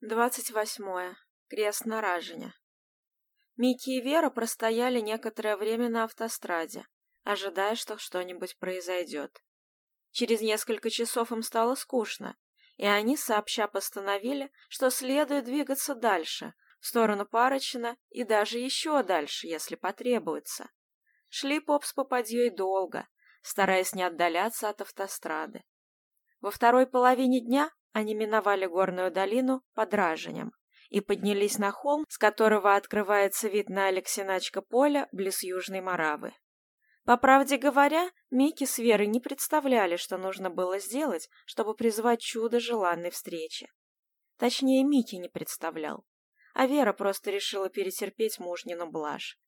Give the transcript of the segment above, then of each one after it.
двадцать 28 крестно раженя. Микки и Вера простояли некоторое время на автостраде, ожидая, что что-нибудь произойдет. Через несколько часов им стало скучно, и они сообща постановили, что следует двигаться дальше, в сторону Парочина и даже еще дальше, если потребуется. Шли поп с попадьей долго, стараясь не отдаляться от автострады. Во второй половине дня они миновали горную долину под Раженем и поднялись на холм, с которого открывается вид на Алексиначка поля близ Южной Моравы. По правде говоря, Микки с Верой не представляли, что нужно было сделать, чтобы призвать чудо желанной встречи. Точнее, Микки не представлял, а Вера просто решила перетерпеть мужнину блажь.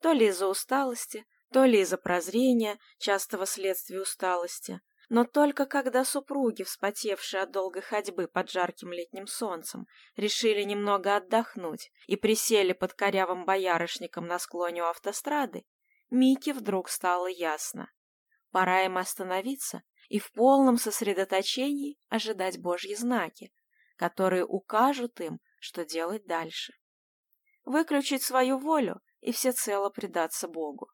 То ли из-за усталости, то ли из-за прозрения, частого следствия усталости – но только когда супруги, вспотевшие от долгой ходьбы под жарким летним солнцем, решили немного отдохнуть и присели под корявым боярышником на склоне у автострады, Мике вдруг стало ясно. Пора им остановиться и в полном сосредоточении ожидать Божьи знаки, которые укажут им, что делать дальше. Выключить свою волю и всецело предаться Богу.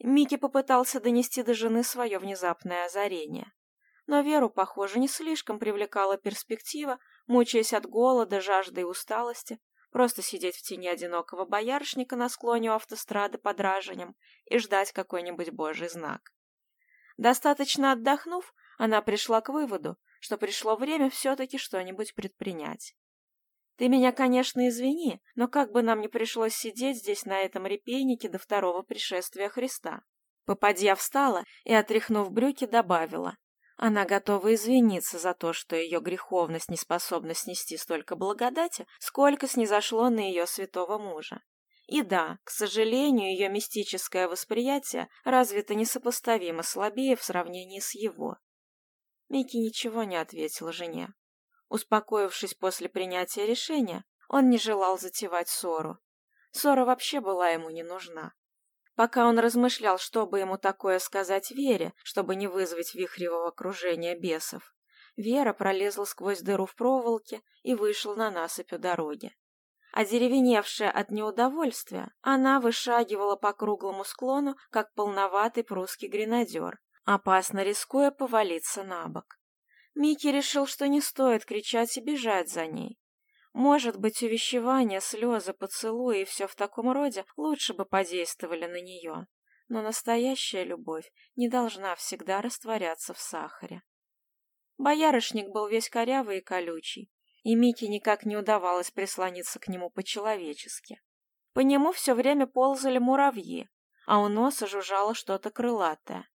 Микки попытался донести до жены свое внезапное озарение. Но Веру, похоже, не слишком привлекала перспектива, мучаясь от голода, жажды и усталости, просто сидеть в тени одинокого боярышника на склоне у автострады под раженем и ждать какой-нибудь божий знак. Достаточно отдохнув, она пришла к выводу, что пришло время все-таки что-нибудь предпринять. Ты меня, конечно, извини, но как бы нам ни пришлось сидеть здесь на этом репейнике до второго пришествия Христа. Попадья встала и, отряхнув брюки, добавила. Она готова извиниться за то, что ее греховность не способна снести столько благодати, сколько снизошло на ее святого мужа. И да, к сожалению, ее мистическое восприятие развито несопоставимо слабее в сравнении с его. Микки ничего не ответила жене. Успокоившись после принятия решения, он не желал затевать ссору. Ссора вообще была ему не нужна. Пока он размышлял, что бы ему такое сказать Вере, чтобы не вызвать вихревого окружения бесов, Вера пролезла сквозь дыру в проволоке и вышла на насыпь у дороги. Одеревеневшая от неудовольствия, она вышагивала по круглому склону, как полноватый прусский гренадер, опасно рискуя повалиться на бок. Микки решил, что не стоит кричать и бежать за ней. Может быть, увещевания, слезы, поцелуи и все в таком роде лучше бы подействовали на нее. Но настоящая любовь не должна всегда растворяться в сахаре. Боярышник был весь корявый и колючий, и Мике никак не удавалось прислониться к нему по-человечески. По нему все время ползали муравьи, а у носа жужжало что-то крылатое.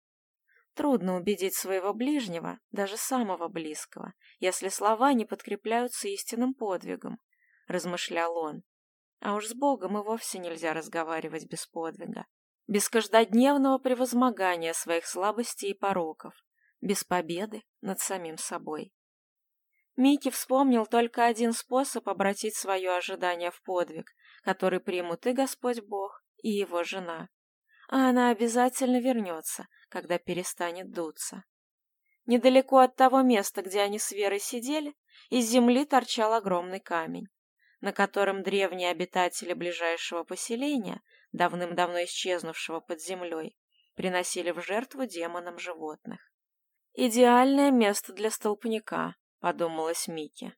Трудно убедить своего ближнего, даже самого близкого, если слова не подкрепляются истинным подвигом, — размышлял он. А уж с Богом и вовсе нельзя разговаривать без подвига, без каждодневного превозмогания своих слабостей и пороков, без победы над самим собой. Микки вспомнил только один способ обратить свое ожидание в подвиг, который примут и Господь Бог, и его жена. А она обязательно вернется, когда перестанет дуться. Недалеко от того места, где они с Верой сидели, из земли торчал огромный камень, на котором древние обитатели ближайшего поселения, давным-давно исчезнувшего под землей, приносили в жертву демонам животных. «Идеальное место для столпника», — подумалась Микки.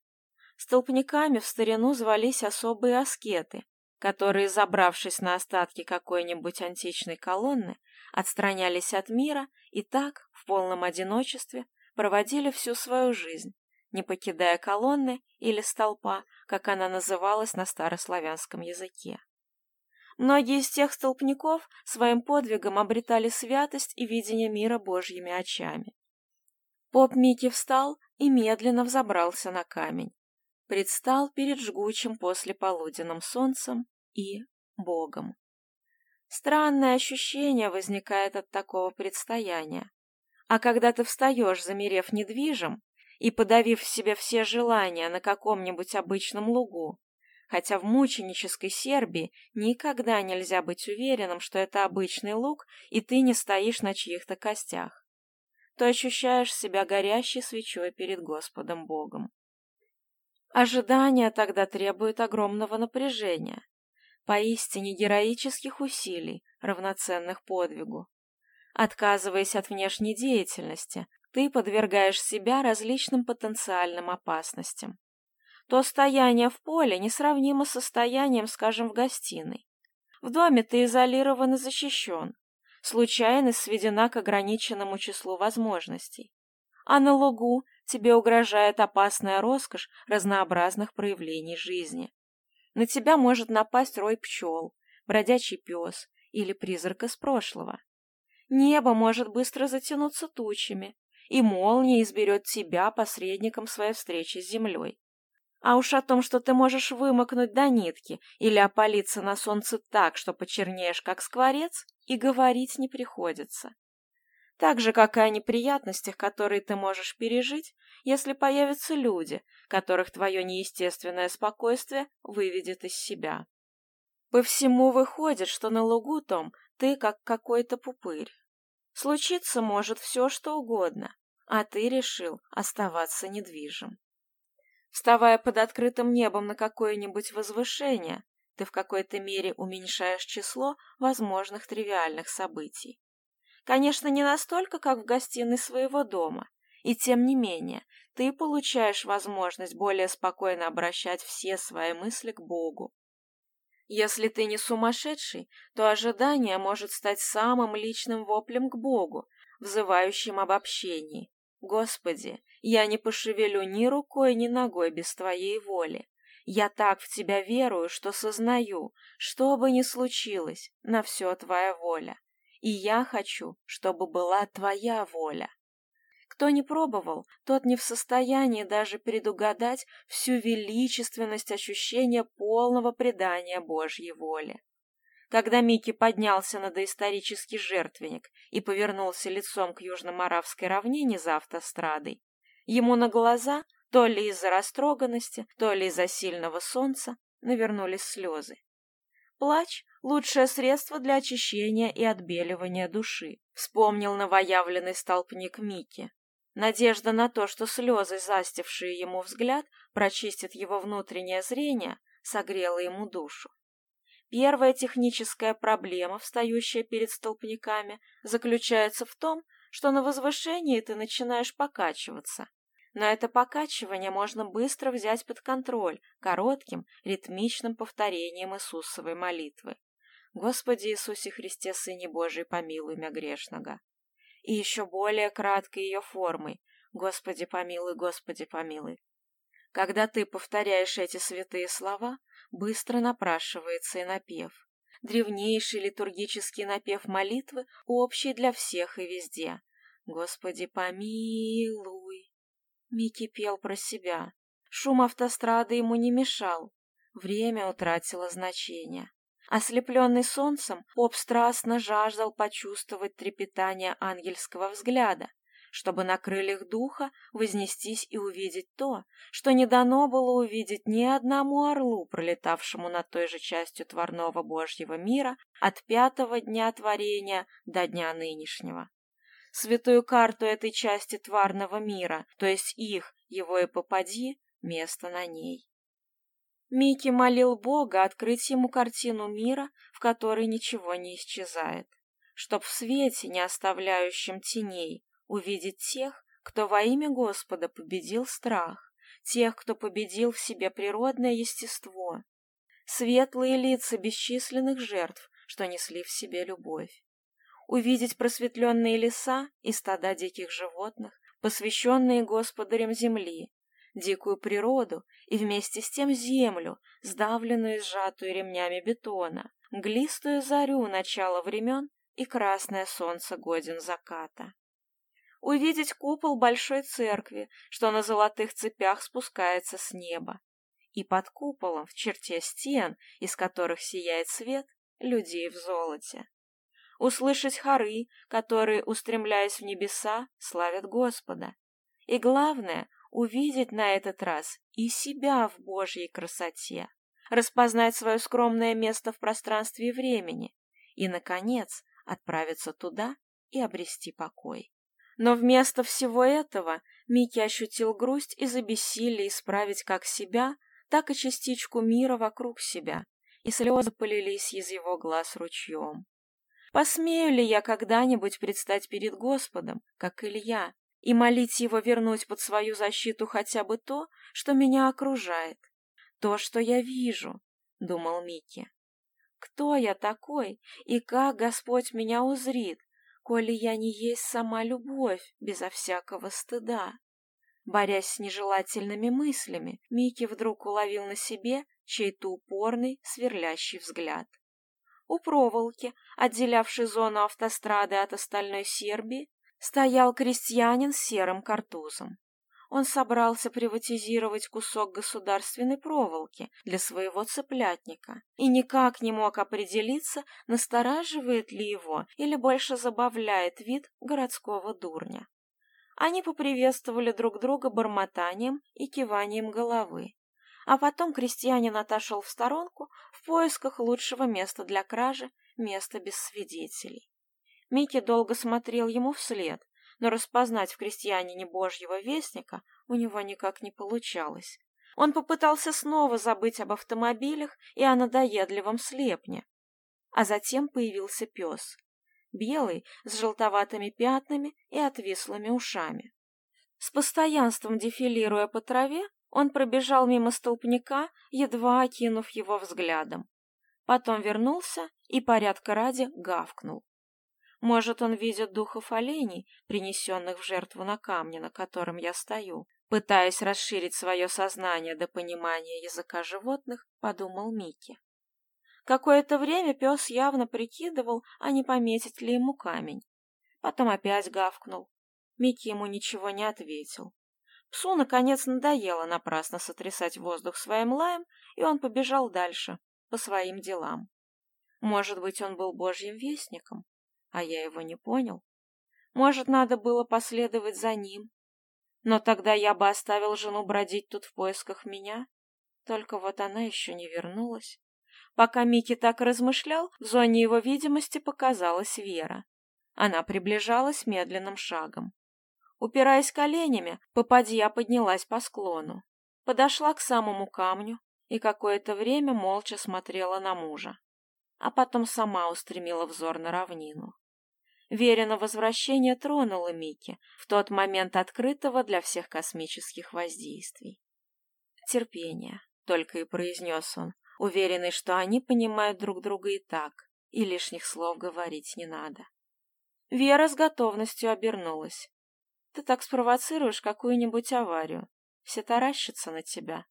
Столпниками в старину звались особые аскеты, которые забравшись на остатки какой-нибудь античной колонны, отстранялись от мира и так, в полном одиночестве, проводили всю свою жизнь, не покидая колонны или столпа, как она называлась на старославянском языке. Многие из тех столпников своим подвигом обретали святость и видение мира божьими очами. Поп Микки встал и медленно взобрался на камень предстал перед жгучим послеполуденным солнцем и Богом. Странное ощущение возникает от такого предстояния. А когда ты встаешь, замерев недвижим, и подавив в себе все желания на каком-нибудь обычном лугу, хотя в мученической Сербии никогда нельзя быть уверенным, что это обычный луг, и ты не стоишь на чьих-то костях, то ощущаешь себя горящей свечой перед Господом Богом. Ожидание тогда требует огромного напряжения, поистине героических усилий, равноценных подвигу. Отказываясь от внешней деятельности, ты подвергаешь себя различным потенциальным опасностям. То стояние в поле несравнимо с состоянием, скажем, в гостиной. В доме ты изолирован и защищен. Случайность сведена к ограниченному числу возможностей. А на лугу тебе угрожает опасная роскошь разнообразных проявлений жизни. На тебя может напасть рой пчел, бродячий пес или призрак из прошлого. Небо может быстро затянуться тучами, и молния изберет тебя посредником своей встречи с землей. А уж о том, что ты можешь вымокнуть до нитки или опалиться на солнце так, что почернеешь, как скворец, и говорить не приходится. Так же, как и о неприятностях, которые ты можешь пережить, если появятся люди, которых твое неестественное спокойствие выведет из себя. По всему выходит, что на лугу, Том, ты как какой-то пупырь. Случиться может все, что угодно, а ты решил оставаться недвижим. Вставая под открытым небом на какое-нибудь возвышение, ты в какой-то мере уменьшаешь число возможных тривиальных событий. Конечно, не настолько, как в гостиной своего дома. И тем не менее, ты получаешь возможность более спокойно обращать все свои мысли к Богу. Если ты не сумасшедший, то ожидание может стать самым личным воплем к Богу, взывающим об общении. «Господи, я не пошевелю ни рукой, ни ногой без Твоей воли. Я так в Тебя верую, что сознаю, что бы ни случилось, на все Твоя воля и я хочу, чтобы была твоя воля. Кто не пробовал, тот не в состоянии даже предугадать всю величественность ощущения полного предания Божьей воли. Когда Микки поднялся на доисторический жертвенник и повернулся лицом к южно-маравской равнине за автострадой, ему на глаза, то ли из-за растроганности, то ли из-за сильного солнца, навернулись слезы. Плач лучшее средство для очищения и отбеливания души», — вспомнил новоявленный столпник Мики. Надежда на то, что слезы, застившие ему взгляд, прочистят его внутреннее зрение, согрела ему душу. Первая техническая проблема, встающая перед столпниками, заключается в том, что на возвышении ты начинаешь покачиваться. Но это покачивание можно быстро взять под контроль коротким, ритмичным повторением Иисусовой молитвы. Господи Иисусе Христе, Сыне Божий, помилуй мя грешного. И еще более краткой ее формой «Господи помилуй, Господи помилуй». Когда ты повторяешь эти святые слова, быстро напрашивается и напев. Древнейший литургический напев молитвы общий для всех и везде. «Господи помилуй». Микки пел про себя. Шум автострады ему не мешал. Время утратило значение. Ослепленный солнцем, поп страстно жаждал почувствовать трепетание ангельского взгляда, чтобы на крыльях духа вознестись и увидеть то, что не дано было увидеть ни одному орлу, пролетавшему над той же частью творного Божьего мира от пятого дня творения до дня нынешнего. Святую карту этой части тварного мира, то есть их, его и попади, место на ней. Микки молил Бога открыть ему картину мира, в которой ничего не исчезает, чтоб в свете, не оставляющем теней, увидеть тех, кто во имя Господа победил страх, тех, кто победил в себе природное естество, светлые лица бесчисленных жертв, что несли в себе любовь, увидеть просветленные леса и стада диких животных, посвященные Господарям земли, дикую природу и вместе с тем землю, сдавленную и сжатую ремнями бетона, глистую зарю начала времен и красное солнце годен заката. Увидеть купол большой церкви, что на золотых цепях спускается с неба, и под куполом в черте стен, из которых сияет свет, людей в золоте. Услышать хоры, которые, устремляясь в небеса, славят Господа. И главное, увидеть на этот раз и себя в Божьей красоте, распознать свое скромное место в пространстве и времени и, наконец, отправиться туда и обрести покой. Но вместо всего этого Микки ощутил грусть из-за бессилия исправить как себя, так и частичку мира вокруг себя, и слезы полились из его глаз ручьем. Посмею ли я когда-нибудь предстать перед Господом, как Илья, и молить его вернуть под свою защиту хотя бы то, что меня окружает. То, что я вижу, — думал Микки. Кто я такой и как Господь меня узрит, коли я не есть сама любовь, безо всякого стыда? Борясь с нежелательными мыслями, Микки вдруг уловил на себе чей-то упорный, сверлящий взгляд. У проволоки, отделявшей зону автострады от остальной Сербии, стоял крестьянин с серым картузом. Он собрался приватизировать кусок государственной проволоки для своего цыплятника и никак не мог определиться, настораживает ли его или больше забавляет вид городского дурня. Они поприветствовали друг друга бормотанием и киванием головы. А потом крестьянин отошел в сторонку в поисках лучшего места для кражи, места без свидетелей. Микки долго смотрел ему вслед, но распознать в крестьянине Божьего вестника у него никак не получалось. Он попытался снова забыть об автомобилях и о надоедливом слепне. А затем появился пес. Белый, с желтоватыми пятнами и отвислыми ушами. С постоянством дефилируя по траве, он пробежал мимо столпняка, едва окинув его взглядом. Потом вернулся и порядка ради гавкнул. Может, он видит духов оленей, принесенных в жертву на камне, на котором я стою. Пытаясь расширить свое сознание до понимания языка животных, подумал Микки. Какое-то время пес явно прикидывал, а не пометить ли ему камень. Потом опять гавкнул. Микки ему ничего не ответил. Псу, наконец, надоело напрасно сотрясать воздух своим лаем, и он побежал дальше, по своим делам. Может быть, он был божьим вестником? а я его не понял. Может, надо было последовать за ним. Но тогда я бы оставил жену бродить тут в поисках меня. Только вот она еще не вернулась. Пока Микки так размышлял, в зоне его видимости показалась Вера. Она приближалась медленным шагом. Упираясь коленями, попадья поднялась по склону, подошла к самому камню и какое-то время молча смотрела на мужа, а потом сама устремила взор на равнину. Верина возвращение тронуло Мики в тот момент открытого для всех космических воздействий. «Терпение», — только и произнес он, уверенный, что они понимают друг друга и так, и лишних слов говорить не надо. Вера с готовностью обернулась. «Ты так спровоцируешь какую-нибудь аварию. Все таращатся на тебя».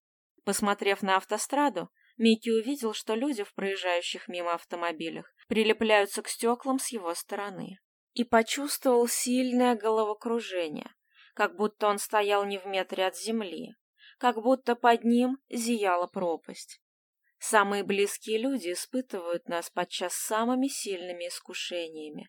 Посмотрев на автостраду, Микки увидел, что люди в проезжающих мимо автомобилях прилепляются к стеклам с его стороны и почувствовал сильное головокружение, как будто он стоял не в метре от земли, как будто под ним зияла пропасть. Самые близкие люди испытывают нас подчас самыми сильными искушениями.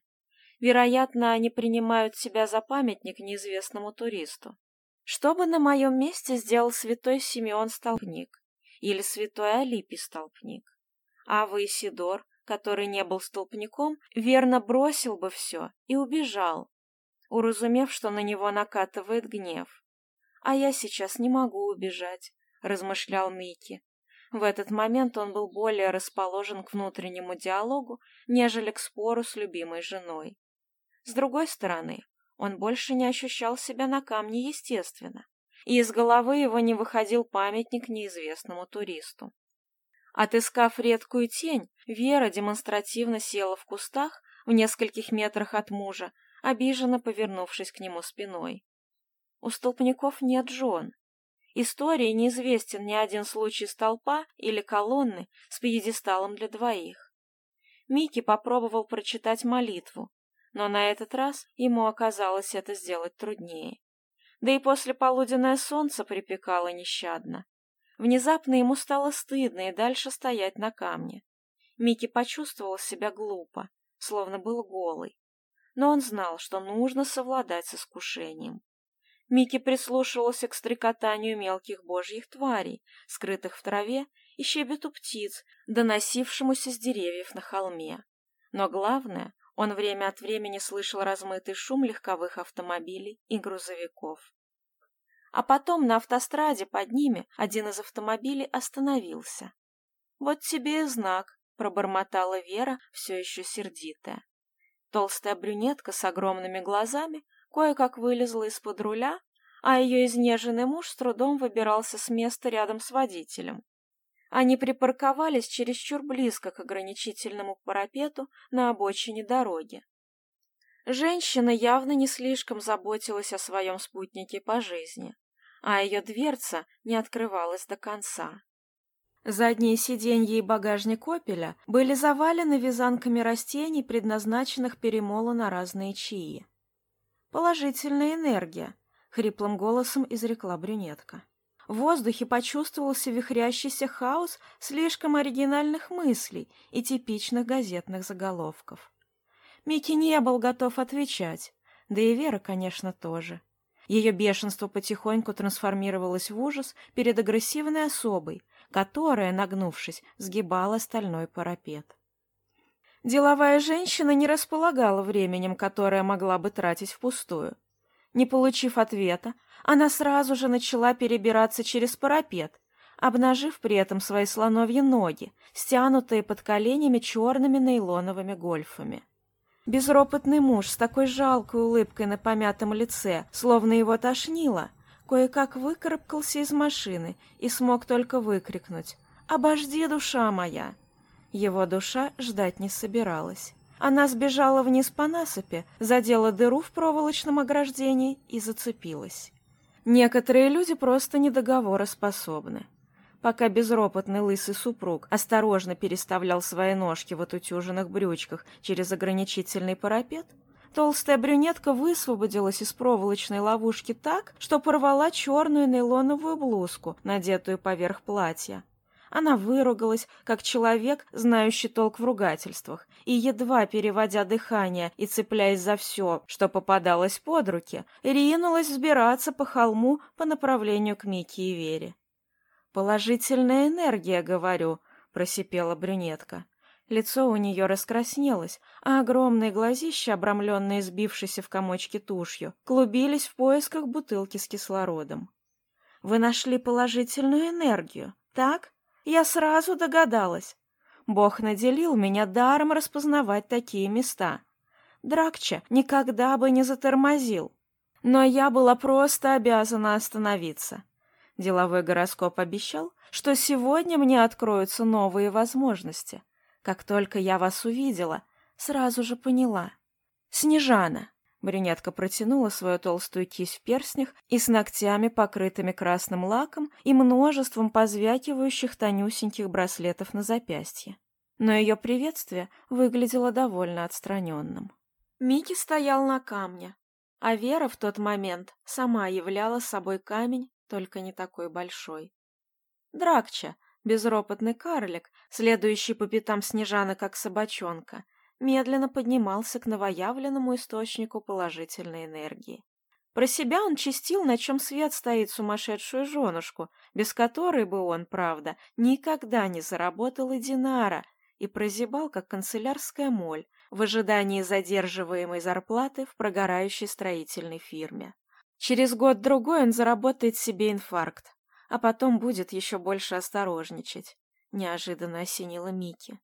Вероятно, они принимают себя за памятник неизвестному туристу. Что бы на моем месте сделал святой Симеон Столпник или святой Алипий Столпник? А вы, Сидор, который не был столпняком, верно бросил бы все и убежал, уразумев, что на него накатывает гнев. «А я сейчас не могу убежать», — размышлял Микки. В этот момент он был более расположен к внутреннему диалогу, нежели к спору с любимой женой. С другой стороны, он больше не ощущал себя на камне естественно, и из головы его не выходил памятник неизвестному туристу. Отыскав редкую тень, Вера демонстративно села в кустах в нескольких метрах от мужа, обиженно повернувшись к нему спиной. У столпников нет жен. Истории неизвестен ни один случай столпа или колонны с пьедесталом для двоих. Микки попробовал прочитать молитву, но на этот раз ему оказалось это сделать труднее. Да и после полуденное солнце припекало нещадно внезапно ему стало стыдно и дальше стоять на камне. Микки почувствовал себя глупо, словно был голый. Но он знал, что нужно совладать с искушением. Микки прислушивался к стрекотанию мелких божьих тварей, скрытых в траве, и щебету птиц, доносившемуся с деревьев на холме. Но главное, он время от времени слышал размытый шум легковых автомобилей и грузовиков а потом на автостраде под ними один из автомобилей остановился. «Вот тебе и знак», — пробормотала Вера, все еще сердитая. Толстая брюнетка с огромными глазами кое-как вылезла из-под руля, а ее изнеженный муж с трудом выбирался с места рядом с водителем. Они припарковались чересчур близко к ограничительному парапету на обочине дороги. Женщина явно не слишком заботилась о своем спутнике по жизни, а ее дверца не открывалась до конца. Задние сиденья и багажник «Опеля» были завалены вязанками растений, предназначенных перемола на разные чаи. «Положительная энергия», — хриплым голосом изрекла брюнетка. В воздухе почувствовался вихрящийся хаос слишком оригинальных мыслей и типичных газетных заголовков. Микки не был готов отвечать, да и Вера, конечно, тоже. Ее бешенство потихоньку трансформировалось в ужас перед агрессивной особой, которая, нагнувшись, сгибала стальной парапет. Деловая женщина не располагала временем, которое могла бы тратить впустую. Не получив ответа, она сразу же начала перебираться через парапет, обнажив при этом свои слоновьи ноги, стянутые под коленями черными нейлоновыми гольфами. Безропотный муж с такой жалкой улыбкой на помятом лице, словно его тошнило, кое-как выкарабкался из машины и смог только выкрикнуть «Обожди, душа моя!». Его душа ждать не собиралась. Она сбежала вниз по насыпи, задела дыру в проволочном ограждении и зацепилась. Некоторые люди просто недоговороспособны пока безропотный лысый супруг осторожно переставлял свои ножки в отутюженных брючках через ограничительный парапет, толстая брюнетка высвободилась из проволочной ловушки так, что порвала черную нейлоновую блузку, надетую поверх платья. Она выругалась, как человек, знающий толк в ругательствах, и, едва переводя дыхание и цепляясь за все, что попадалось под руки, ринулась взбираться по холму по направлению к Мике и Вере. «Положительная энергия, говорю», — просипела брюнетка. Лицо у нее раскраснелось, а огромные глазища, обрамленные сбившейся в комочки тушью, клубились в поисках бутылки с кислородом. «Вы нашли положительную энергию, так? Я сразу догадалась. Бог наделил меня даром распознавать такие места. Дракча никогда бы не затормозил. Но я была просто обязана остановиться. Деловой гороскоп обещал, что сегодня мне откроются новые возможности. Как только я вас увидела, сразу же поняла. «Снежана!» Брюнетка протянула свою толстую кисть в перстнях и с ногтями, покрытыми красным лаком и множеством позвякивающих тонюсеньких браслетов на запястье. Но ее приветствие выглядело довольно отстраненным. Микки стоял на камне, а Вера в тот момент сама являла собой камень только не такой большой. «Дракча!» — безропотный карлик, следующий по пятам Снежана как собачонка, медленно поднимался к новоявленному источнику положительной энергии. Про себя он чистил, на чем свет стоит сумасшедшую женушку, без которой бы он, правда, никогда не заработал и динара, и прозябал, как канцелярская моль, в ожидании задерживаемой зарплаты в прогорающей строительной фирме. Через год-другой он заработает себе инфаркт, а потом будет еще больше осторожничать», — неожиданно осенила Микки.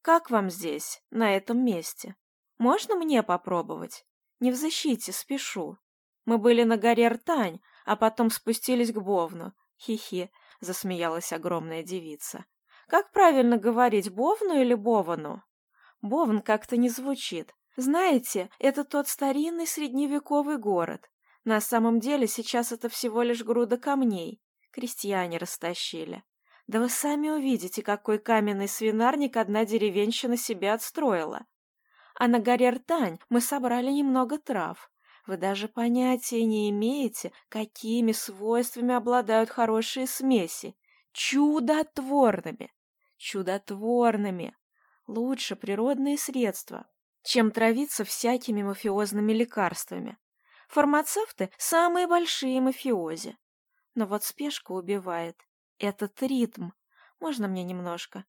«Как вам здесь, на этом месте? Можно мне попробовать? Не в защите, спешу. Мы были на горе Ртань, а потом спустились к Бовну. Хи-хи», — засмеялась огромная девица. «Как правильно говорить, Бовну или Бовану?» «Бовн как-то не звучит. Знаете, это тот старинный средневековый город. На самом деле сейчас это всего лишь груда камней. Крестьяне растащили. Да вы сами увидите, какой каменный свинарник одна деревенщина себе отстроила. А на горе Ртань мы собрали немного трав. Вы даже понятия не имеете, какими свойствами обладают хорошие смеси. Чудотворными! Чудотворными! Лучше природные средства, чем травиться всякими мафиозными лекарствами. Фармацевты – самые большие мафиози. Но вот спешка убивает. Этот ритм. Можно мне немножко?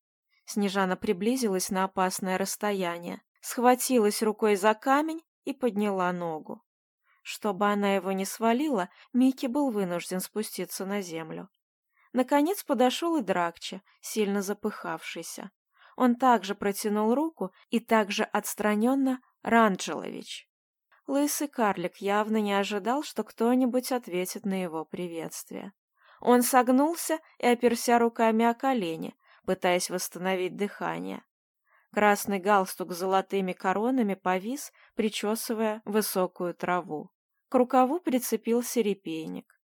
Снежана приблизилась на опасное расстояние, схватилась рукой за камень и подняла ногу. Чтобы она его не свалила, Микки был вынужден спуститься на землю. Наконец подошел и Дракча, сильно запыхавшийся. Он также протянул руку и также отстраненно «Ранджелович». Лысый карлик явно не ожидал, что кто-нибудь ответит на его приветствие. Он согнулся и оперся руками о колени, пытаясь восстановить дыхание. Красный галстук с золотыми коронами повис, причесывая высокую траву. К рукаву прицепился репейник.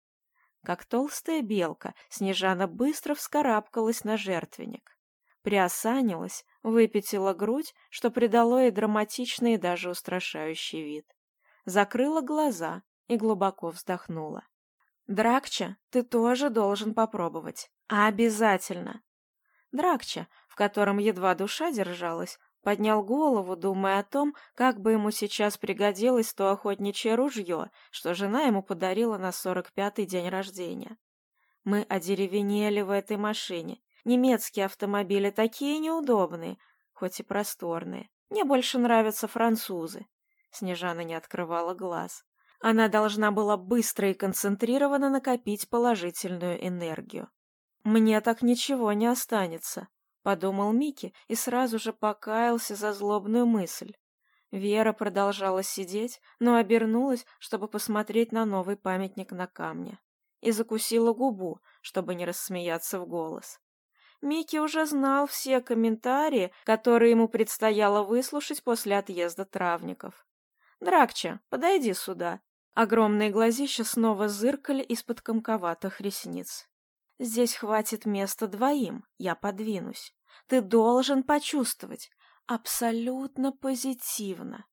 Как толстая белка, Снежана быстро вскарабкалась на жертвенник. Приосанилась, выпятила грудь, что придало ей драматичный и даже устрашающий вид закрыла глаза и глубоко вздохнула. «Дракча, ты тоже должен попробовать. Обязательно!» Дракча, в котором едва душа держалась, поднял голову, думая о том, как бы ему сейчас пригодилось то охотничье ружье, что жена ему подарила на сорок пятый день рождения. Мы одеревенели в этой машине. Немецкие автомобили такие неудобные, хоть и просторные. Мне больше нравятся французы. Снежана не открывала глаз. Она должна была быстро и концентрированно накопить положительную энергию. «Мне так ничего не останется», — подумал Микки и сразу же покаялся за злобную мысль. Вера продолжала сидеть, но обернулась, чтобы посмотреть на новый памятник на камне. И закусила губу, чтобы не рассмеяться в голос. Микки уже знал все комментарии, которые ему предстояло выслушать после отъезда травников. «Дракча, подойди сюда». Огромные глазища снова зыркали из-под комковатых ресниц. «Здесь хватит места двоим, я подвинусь. Ты должен почувствовать. Абсолютно позитивно».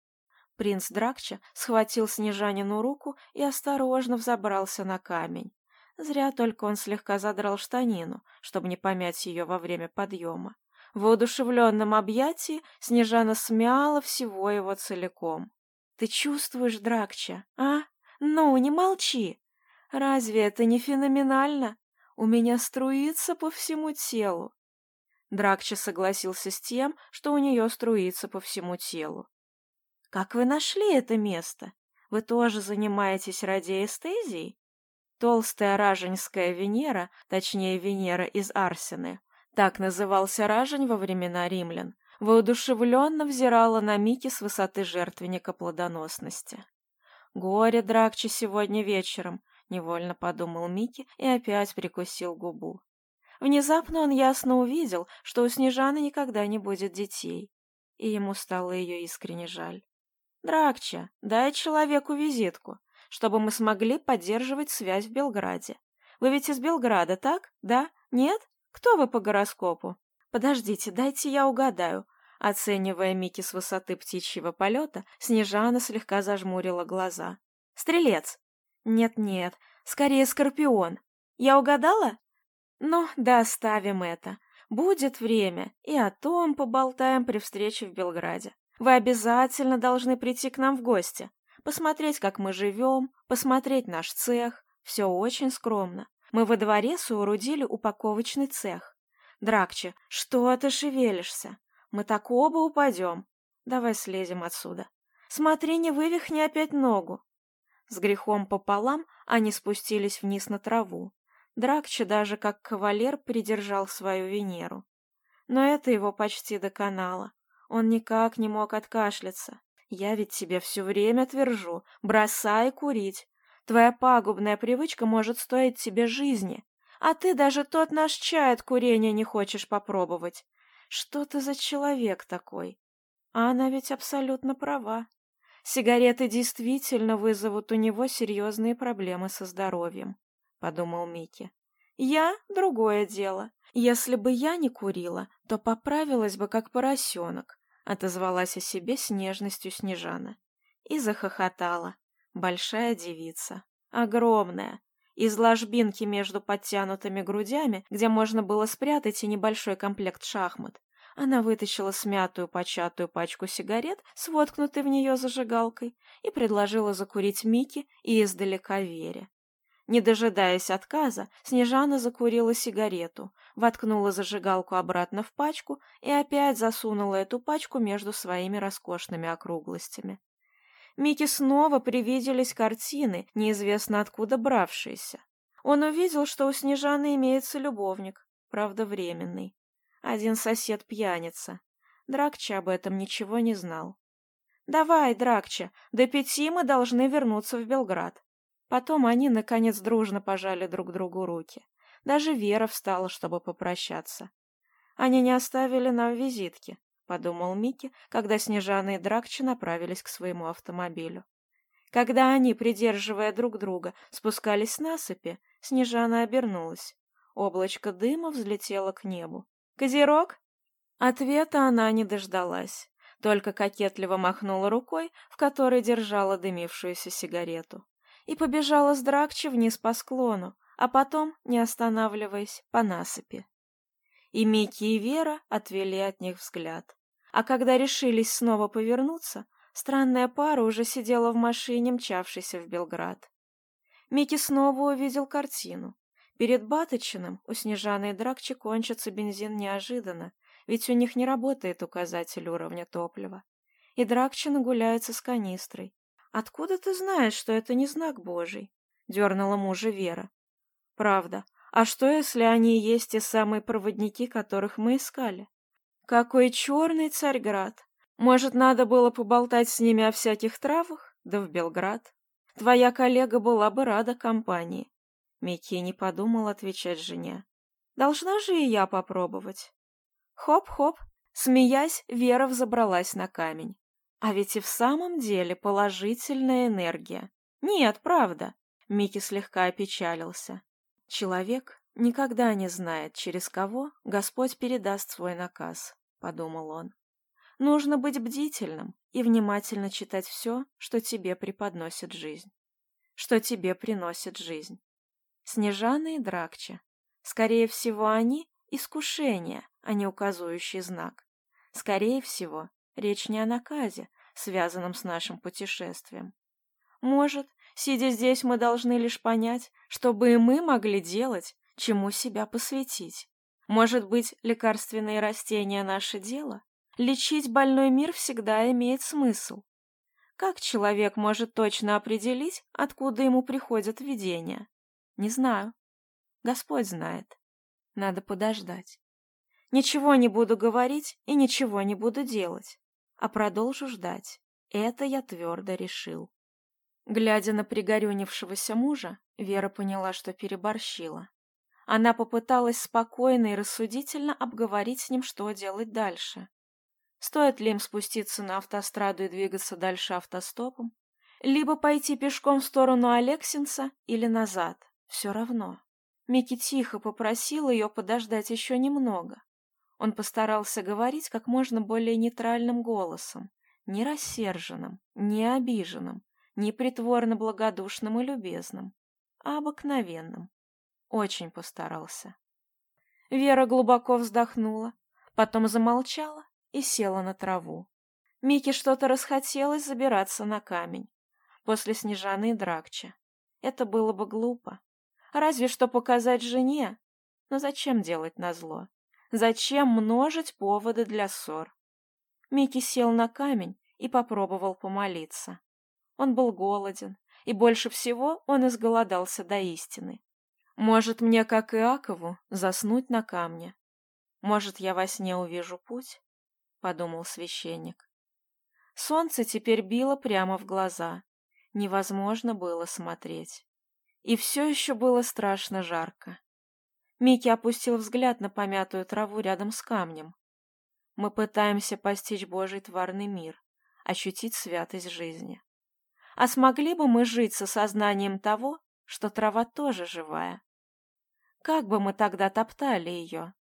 Принц Дракча схватил Снежанину руку и осторожно взобрался на камень. Зря только он слегка задрал штанину, чтобы не помять ее во время подъема. В воодушевленном объятии Снежана смяла всего его целиком. Ты чувствуешь, Дракча, а? Ну, не молчи. Разве это не феноменально? У меня струится по всему телу. Дракча согласился с тем, что у нее струится по всему телу. Как вы нашли это место? Вы тоже занимаетесь радиэстезией? Толстая раженская Венера, точнее Венера из Арсены, так назывался ражень во времена римлян, воодушевленно взирала на Мики с высоты жертвенника плодоносности. «Горе Дракче сегодня вечером», — невольно подумал Мики и опять прикусил губу. Внезапно он ясно увидел, что у Снежаны никогда не будет детей, и ему стало ее искренне жаль. «Дракча, дай человеку визитку, чтобы мы смогли поддерживать связь в Белграде. Вы ведь из Белграда, так? Да? Нет? Кто вы по гороскопу?» «Подождите, дайте я угадаю». Оценивая Микки с высоты птичьего полета, Снежана слегка зажмурила глаза. «Стрелец!» «Нет-нет, скорее скорпион!» «Я угадала?» «Ну, да оставим это. Будет время, и о том поболтаем при встрече в Белграде. Вы обязательно должны прийти к нам в гости, посмотреть, как мы живем, посмотреть наш цех. Все очень скромно. Мы во дворе соорудили упаковочный цех. Дракче, что ты шевелишься? Мы так оба упадем. Давай слезем отсюда. Смотри, не вывихни опять ногу. С грехом пополам они спустились вниз на траву. Дракче даже как кавалер придержал свою Венеру. Но это его почти доконало. Он никак не мог откашляться. Я ведь тебе все время твержу, бросай курить. Твоя пагубная привычка может стоить тебе жизни. А ты даже тот наш чай от курения не хочешь попробовать. Что ты за человек такой? А она ведь абсолютно права. Сигареты действительно вызовут у него серьезные проблемы со здоровьем, подумал Микки. Я другое дело. Если бы я не курила, то поправилась бы как поросенок, отозвалась о себе с нежностью Снежана и захохотала. Большая девица, огромная, из ложбинки между подтянутыми грудями, где можно было спрятать и небольшой комплект шахмат, она вытащила смятую початую пачку сигарет с воткнутой в нее зажигалкой и предложила закурить Мики и издалека Вере. Не дожидаясь отказа, Снежана закурила сигарету, воткнула зажигалку обратно в пачку и опять засунула эту пачку между своими роскошными округлостями. Микки снова привиделись картины, неизвестно откуда бравшиеся. Он увидел, что у Снежаны имеется любовник, правда временный. Один сосед пьяница. Дракча об этом ничего не знал. «Давай, Дракча, до пяти мы должны вернуться в Белград». Потом они, наконец, дружно пожали друг другу руки. Даже Вера встала, чтобы попрощаться. Они не оставили нам визитки подумал Микки, когда и дракчи направились к своему автомобилю. Когда они, придерживая друг друга, спускались с насыпи, Снежана обернулась. Облачко дыма взлетело к небу. «Козерог?» Ответа она не дождалась, только кокетливо махнула рукой, в которой держала дымившуюся сигарету, и побежала с дракчи вниз по склону, а потом, не останавливаясь, по насыпи и Микки и Вера отвели от них взгляд. А когда решились снова повернуться, странная пара уже сидела в машине, мчавшейся в Белград. Микки снова увидел картину. Перед Баточиным у Снежаны и Дракчи кончится бензин неожиданно, ведь у них не работает указатель уровня топлива. И Дракчина гуляется с канистрой. «Откуда ты знаешь, что это не знак Божий?» — дернула мужа Вера. «Правда. А что, если они есть те самые проводники, которых мы искали? Какой черный Царьград! Может, надо было поболтать с ними о всяких травах? Да в Белград. Твоя коллега была бы рада компании. Микки не подумал отвечать жене. Должна же и я попробовать. Хоп-хоп, смеясь, Вера взобралась на камень. А ведь и в самом деле положительная энергия. Нет, правда. Микки слегка опечалился. Человек никогда не знает, через кого Господь передаст свой наказ, подумал он. Нужно быть бдительным и внимательно читать все, что тебе преподносит жизнь. Что тебе приносит жизнь. Снежана и Дракча. Скорее всего, они – искушение, а не указывающий знак. Скорее всего, речь не о наказе, связанном с нашим путешествием. Может, Сидя здесь, мы должны лишь понять, чтобы и мы могли делать, чему себя посвятить. Может быть, лекарственные растения — наше дело? Лечить больной мир всегда имеет смысл. Как человек может точно определить, откуда ему приходят видения? Не знаю. Господь знает. Надо подождать. Ничего не буду говорить и ничего не буду делать, а продолжу ждать. Это я твердо решил. Глядя на пригорюнившегося мужа, Вера поняла, что переборщила. Она попыталась спокойно и рассудительно обговорить с ним, что делать дальше. Стоит ли им спуститься на автостраду и двигаться дальше автостопом, либо пойти пешком в сторону Алексинца или назад, все равно. Микки тихо попросил ее подождать еще немного. Он постарался говорить как можно более нейтральным голосом, не рассерженным, не обиженным, не непритворно благодушным и любезным, а обыкновенным. Очень постарался. Вера глубоко вздохнула, потом замолчала и села на траву. Мике что-то расхотелось забираться на камень после Снежаны и Дракча. Это было бы глупо. Разве что показать жене. Но зачем делать назло? Зачем множить поводы для ссор? Мики сел на камень и попробовал помолиться. Он был голоден, и больше всего он изголодался до истины. Может, мне, как Иакову, заснуть на камне? Может, я во сне увижу путь? Подумал священник. Солнце теперь било прямо в глаза. Невозможно было смотреть. И все еще было страшно жарко. Микки опустил взгляд на помятую траву рядом с камнем. Мы пытаемся постичь Божий тварный мир, ощутить святость жизни. А смогли бы мы жить со сознанием того, что трава тоже живая? Как бы мы тогда топтали ее?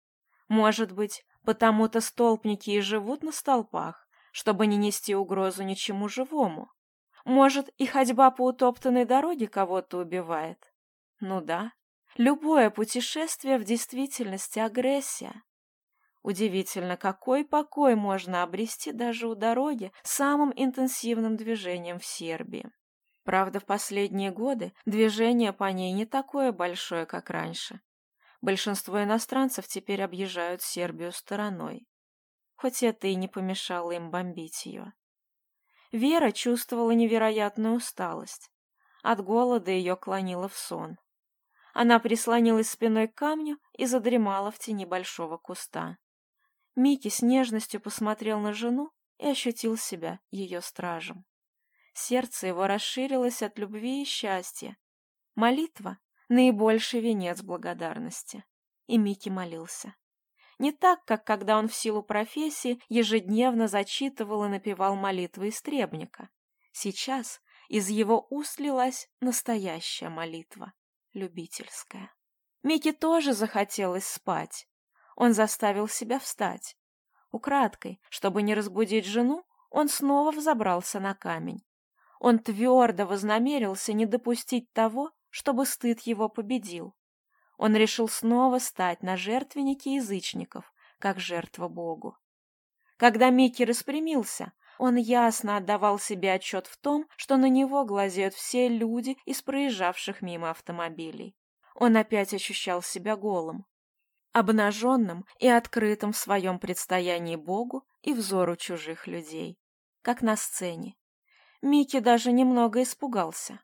Может быть, потому-то столпники и живут на столпах, чтобы не нести угрозу ничему живому? Может, и ходьба по утоптанной дороге кого-то убивает? Ну да, любое путешествие в действительности агрессия. Удивительно, какой покой можно обрести даже у дороги с самым интенсивным движением в Сербии. Правда, в последние годы движение по ней не такое большое, как раньше. Большинство иностранцев теперь объезжают Сербию стороной. Хоть это и не помешало им бомбить ее. Вера чувствовала невероятную усталость. От голода ее клонило в сон. Она прислонилась спиной к камню и задремала в тени большого куста. Микки с нежностью посмотрел на жену и ощутил себя ее стражем. Сердце его расширилось от любви и счастья. Молитва — наибольший венец благодарности. И Микки молился. Не так, как когда он в силу профессии ежедневно зачитывал и напевал молитвы истребника. Сейчас из его уст лилась настоящая молитва, любительская. Микки тоже захотелось спать, он заставил себя встать. Украдкой, чтобы не разбудить жену, он снова взобрался на камень. Он твердо вознамерился не допустить того, чтобы стыд его победил. Он решил снова стать на жертвеннике язычников, как жертва Богу. Когда Микки распрямился, он ясно отдавал себе отчет в том, что на него глазеют все люди из проезжавших мимо автомобилей. Он опять ощущал себя голым обнаженным и открытым в своем предстоянии Богу и взору чужих людей, как на сцене. Микки даже немного испугался.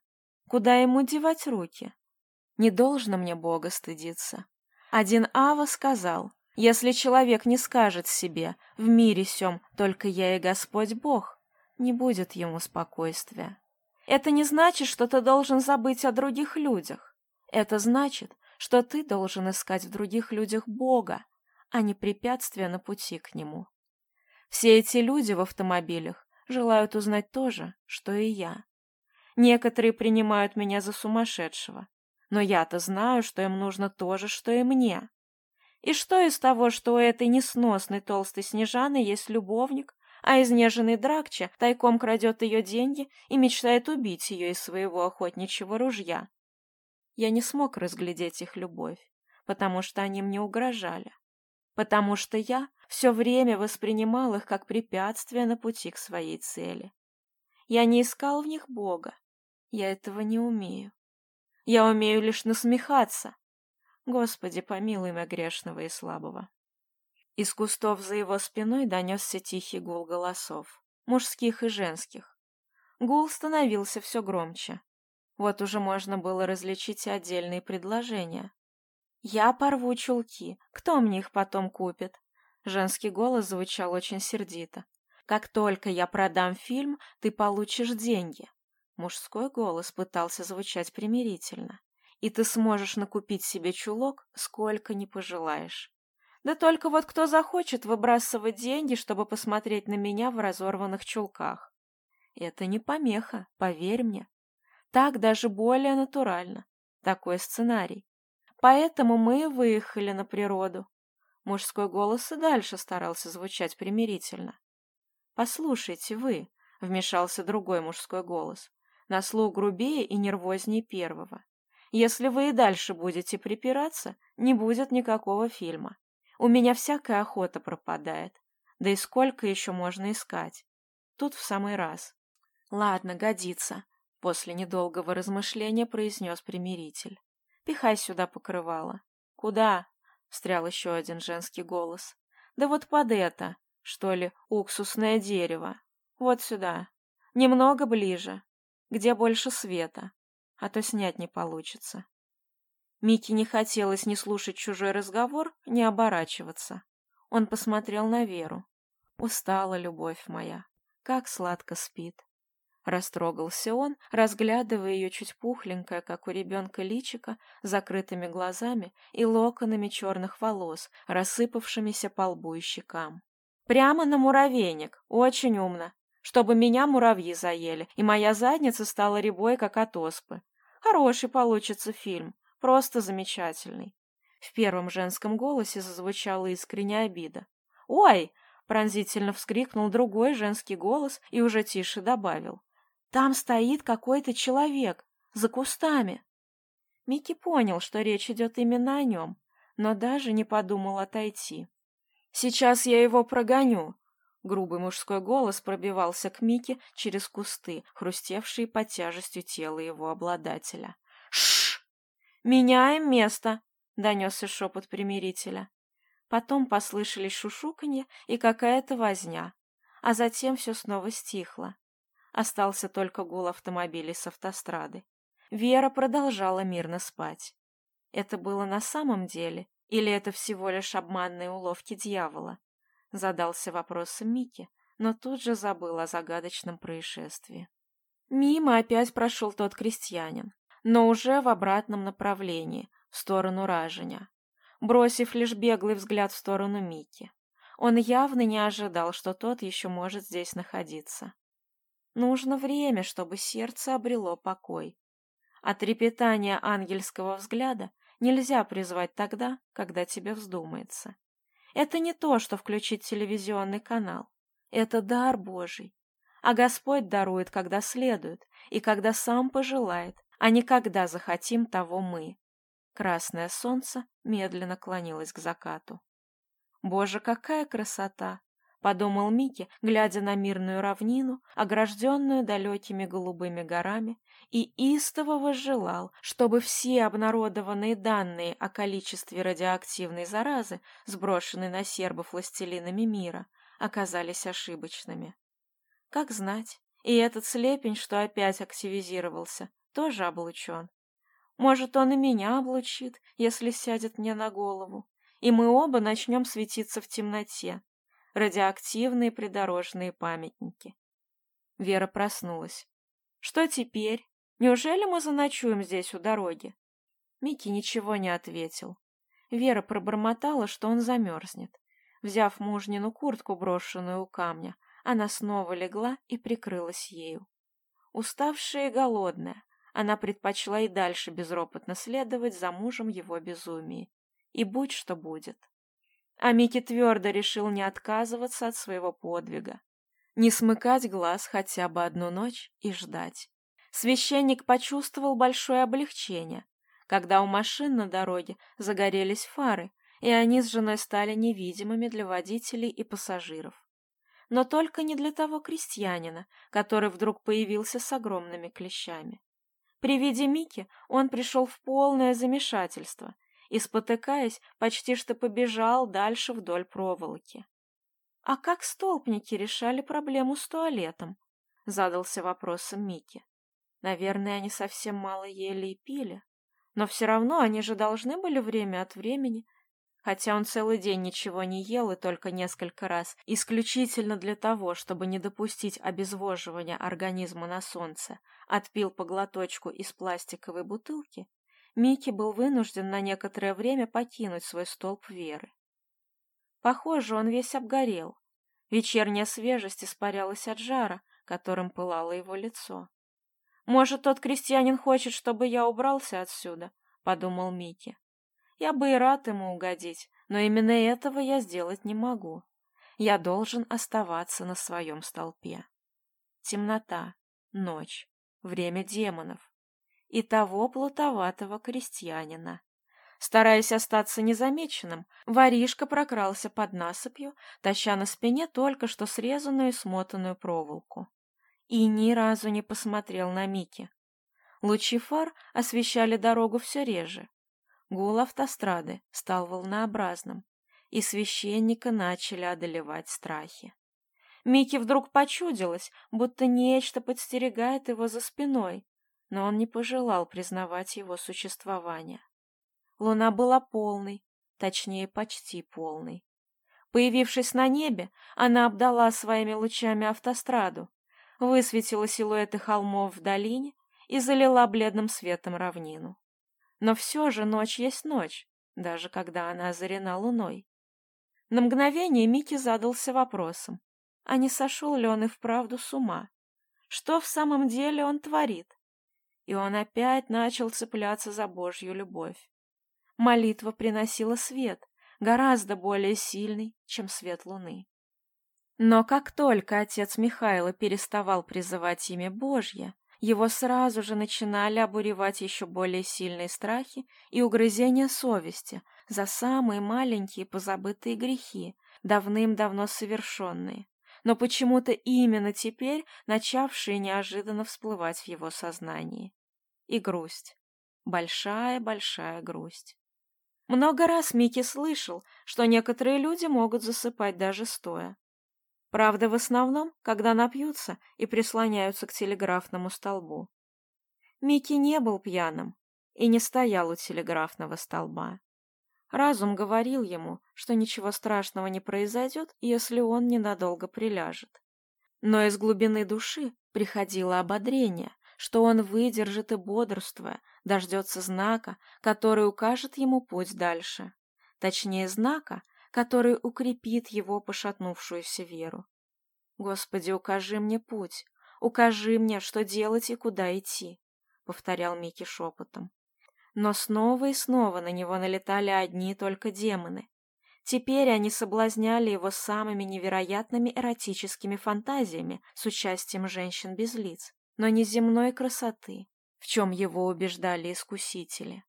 Куда ему девать руки? Не должно мне Бога стыдиться. Один Ава сказал, если человек не скажет себе «в мире сем только я и Господь Бог», не будет ему спокойствия. Это не значит, что ты должен забыть о других людях. Это значит, что ты должен искать в других людях Бога, а не препятствия на пути к Нему. Все эти люди в автомобилях желают узнать то же, что и я. Некоторые принимают меня за сумасшедшего, но я-то знаю, что им нужно то же, что и мне. И что из того, что у этой несносной толстой Снежаны есть любовник, а изнеженный Дракча тайком крадет ее деньги и мечтает убить ее из своего охотничьего ружья? я не смог разглядеть их любовь, потому что они мне угрожали, потому что я все время воспринимал их как препятствие на пути к своей цели. Я не искал в них Бога, я этого не умею. Я умею лишь насмехаться. Господи, помилуй меня грешного и слабого. Из кустов за его спиной донесся тихий гул голосов, мужских и женских. Гул становился все громче. Вот уже можно было различить отдельные предложения. «Я порву чулки. Кто мне их потом купит?» Женский голос звучал очень сердито. «Как только я продам фильм, ты получишь деньги». Мужской голос пытался звучать примирительно. «И ты сможешь накупить себе чулок, сколько не пожелаешь». «Да только вот кто захочет выбрасывать деньги, чтобы посмотреть на меня в разорванных чулках?» «Это не помеха, поверь мне», так даже более натурально. Такой сценарий. Поэтому мы выехали на природу. Мужской голос и дальше старался звучать примирительно. «Послушайте вы», — вмешался другой мужской голос, на слух грубее и нервознее первого. «Если вы и дальше будете припираться, не будет никакого фильма. У меня всякая охота пропадает. Да и сколько еще можно искать? Тут в самый раз. Ладно, годится. После недолгого размышления произнес примиритель. «Пихай сюда покрывало». «Куда?» — встрял еще один женский голос. «Да вот под это, что ли, уксусное дерево. Вот сюда. Немного ближе. Где больше света. А то снять не получится». Мике не хотелось ни слушать чужой разговор, ни оборачиваться. Он посмотрел на Веру. «Устала, любовь моя. Как сладко спит» растрогался он, разглядывая ее чуть пухленькое, как у ребенка личико, закрытыми глазами и локонами черных волос, рассыпавшимися по лбу и щекам. «Прямо на муравейник, очень умно, чтобы меня муравьи заели, и моя задница стала рябой, как от оспы. Хороший получится фильм, просто замечательный». В первом женском голосе зазвучала искренняя обида. «Ой!» — пронзительно вскрикнул другой женский голос и уже тише добавил. Там стоит какой-то человек, за кустами. Микки понял, что речь идет именно о нем, но даже не подумал отойти. «Сейчас я его прогоню!» Грубый мужской голос пробивался к Мике через кусты, хрустевшие под тяжестью тела его обладателя. «Шш! Меняем место!» — донесся шепот примирителя. Потом послышались шушуканье и какая-то возня, а затем все снова стихло остался только гул автомобилей с автострады. Вера продолжала мирно спать. Это было на самом деле или это всего лишь обманные уловки дьявола? Задался вопросом Микки, но тут же забыл о загадочном происшествии. Мимо опять прошел тот крестьянин, но уже в обратном направлении, в сторону Раженя, бросив лишь беглый взгляд в сторону Мики. Он явно не ожидал, что тот еще может здесь находиться. Нужно время, чтобы сердце обрело покой. А трепетание ангельского взгляда нельзя призвать тогда, когда тебе вздумается. Это не то, что включить телевизионный канал. Это дар Божий. А Господь дарует, когда следует, и когда сам пожелает, а не когда захотим того мы. Красное солнце медленно клонилось к закату. Боже, какая красота! подумал Микки, глядя на мирную равнину, огражденную далекими голубыми горами, и истово возжелал, чтобы все обнародованные данные о количестве радиоактивной заразы, сброшенной на сербов властелинами мира, оказались ошибочными. Как знать, и этот слепень, что опять активизировался, тоже облучен. Может, он и меня облучит, если сядет мне на голову, и мы оба начнем светиться в темноте, радиоактивные придорожные памятники. Вера проснулась. «Что теперь? Неужели мы заночуем здесь у дороги?» Микки ничего не ответил. Вера пробормотала, что он замерзнет. Взяв мужнину куртку, брошенную у камня, она снова легла и прикрылась ею. Уставшая и голодная, она предпочла и дальше безропотно следовать за мужем его безумии. И будь что будет. А Амики твердо решил не отказываться от своего подвига. Не смыкать глаз хотя бы одну ночь и ждать. Священник почувствовал большое облегчение, когда у машин на дороге загорелись фары, и они с женой стали невидимыми для водителей и пассажиров. Но только не для того крестьянина, который вдруг появился с огромными клещами. При виде Мики он пришел в полное замешательство – и, спотыкаясь, почти что побежал дальше вдоль проволоки. «А как столпники решали проблему с туалетом?» — задался вопросом Микки. «Наверное, они совсем мало ели и пили. Но все равно они же должны были время от времени хотя он целый день ничего не ел и только несколько раз, исключительно для того, Микки был вынужден на некоторое время покинуть свой столб веры. Похоже, он весь обгорел. Вечерняя свежесть испарялась от жара, которым пылало его лицо. «Может, тот крестьянин хочет, чтобы я убрался отсюда?» — подумал Микки. «Я бы и рад ему угодить, но именно этого я сделать не могу. Я должен оставаться на своем столпе». Темнота, ночь, время демонов и того плутоватого крестьянина. Стараясь остаться незамеченным, воришка прокрался под насыпью, таща на спине только что срезанную и смотанную проволоку. И ни разу не посмотрел на Мики. Лучи фар освещали дорогу все реже. Гул автострады стал волнообразным, и священника начали одолевать страхи. Мики вдруг почудилось, будто нечто подстерегает его за спиной, но он не пожелал признавать его существование. Луна была полной, точнее, почти полной. Появившись на небе, она обдала своими лучами автостраду, высветила силуэты холмов в долине и залила бледным светом равнину. Но все же ночь есть ночь, даже когда она озарена луной. На мгновение Микки задался вопросом, а не сошел ли он и вправду с ума? Что в самом деле он творит? и он опять начал цепляться за Божью любовь. Молитва приносила свет, гораздо более сильный, чем свет луны. Но как только отец Михаила переставал призывать имя Божье, его сразу же начинали обуревать еще более сильные страхи и угрызения совести за самые маленькие позабытые грехи, давным-давно совершенные, но почему-то именно теперь начавшие неожиданно всплывать в его сознании и грусть. Большая-большая грусть. Много раз Микки слышал, что некоторые люди могут засыпать даже стоя. Правда, в основном, когда напьются и прислоняются к телеграфному столбу. Микки не был пьяным и не стоял у телеграфного столба. Разум говорил ему, что ничего страшного не произойдет, если он ненадолго приляжет. Но из глубины души приходило ободрение, что он выдержит и бодрствуя, дождется знака, который укажет ему путь дальше. Точнее, знака, который укрепит его пошатнувшуюся веру. «Господи, укажи мне путь, укажи мне, что делать и куда идти», — повторял Микки шепотом. Но снова и снова на него налетали одни только демоны. Теперь они соблазняли его самыми невероятными эротическими фантазиями с участием женщин без лиц но не земной красоты, в чем его убеждали искусители.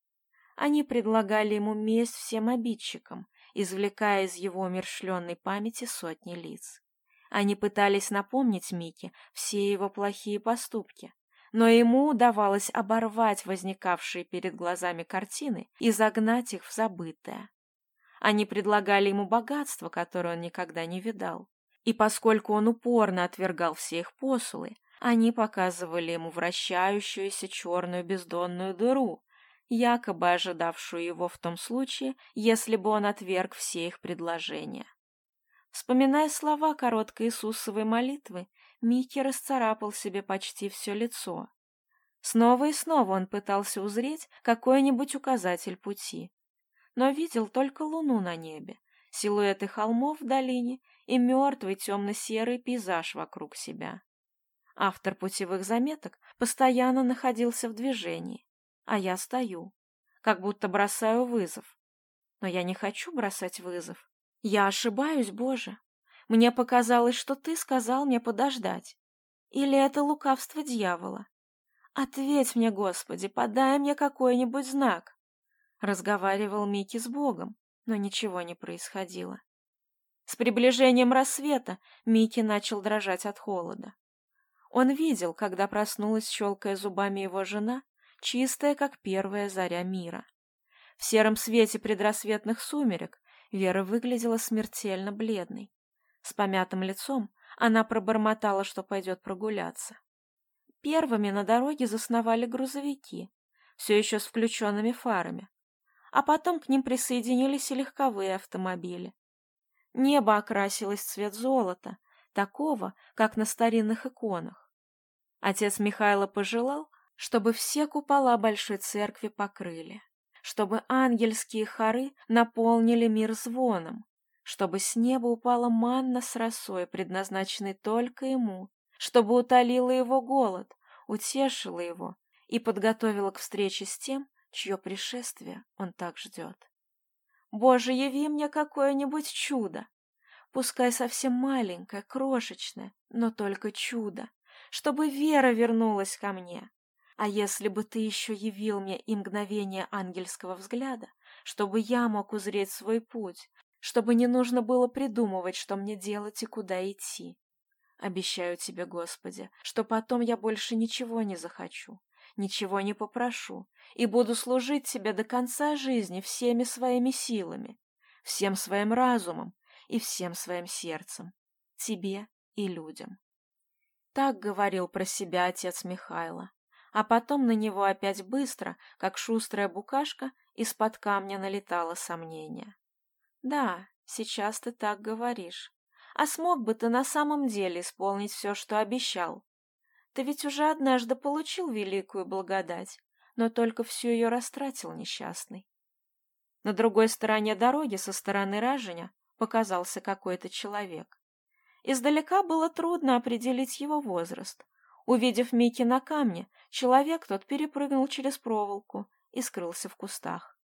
Они предлагали ему месть всем обидчикам, извлекая из его умершленной памяти сотни лиц. Они пытались напомнить Мике все его плохие поступки, но ему удавалось оборвать возникавшие перед глазами картины и загнать их в забытое. Они предлагали ему богатство, которое он никогда не видал. И поскольку он упорно отвергал все их посулы, они показывали ему вращающуюся черную бездонную дыру, якобы ожидавшую его в том случае, если бы он отверг все их предложения. Вспоминая слова короткой Иисусовой молитвы, Микки расцарапал себе почти все лицо. Снова и снова он пытался узреть какой-нибудь указатель пути, но видел только луну на небе, силуэты холмов в долине и мертвый темно-серый пейзаж вокруг себя. Автор путевых заметок постоянно находился в движении, а я стою, как будто бросаю вызов. Но я не хочу бросать вызов. Я ошибаюсь, Боже. Мне показалось, что ты сказал мне подождать. Или это лукавство дьявола? Ответь мне, Господи, подай мне какой-нибудь знак. Разговаривал Микки с Богом, но ничего не происходило. С приближением рассвета Микки начал дрожать от холода. Он видел, когда проснулась, щелкая зубами его жена, чистая, как первая заря мира. В сером свете предрассветных сумерек Вера выглядела смертельно бледной. С помятым лицом она пробормотала, что пойдет прогуляться. Первыми на дороге засновали грузовики, все еще с включенными фарами, а потом к ним присоединились и легковые автомобили. Небо окрасилось в цвет золота, такого, как на старинных иконах. Отец Михайло пожелал, чтобы все купола Большой Церкви покрыли, чтобы ангельские хоры наполнили мир звоном, чтобы с неба упала манна с росой, предназначенной только ему, чтобы утолила его голод, утешила его и подготовила к встрече с тем, чье пришествие он так ждет. «Боже, яви мне какое-нибудь чудо! Пускай совсем маленькое, крошечное, но только чудо!» чтобы вера вернулась ко мне. А если бы ты еще явил мне и мгновение ангельского взгляда, чтобы я мог узреть свой путь, чтобы не нужно было придумывать, что мне делать и куда идти. Обещаю тебе, Господи, что потом я больше ничего не захочу, ничего не попрошу и буду служить тебе до конца жизни всеми своими силами, всем своим разумом и всем своим сердцем, тебе и людям. Так говорил про себя отец Михайла. А потом на него опять быстро, как шустрая букашка, из-под камня налетало сомнение. «Да, сейчас ты так говоришь. А смог бы ты на самом деле исполнить все, что обещал? Ты ведь уже однажды получил великую благодать, но только всю ее растратил несчастный». На другой стороне дороги, со стороны Раженя, показался какой-то человек. Издалека было трудно определить его возраст. Увидев Микки на камне, человек тот перепрыгнул через проволоку и скрылся в кустах.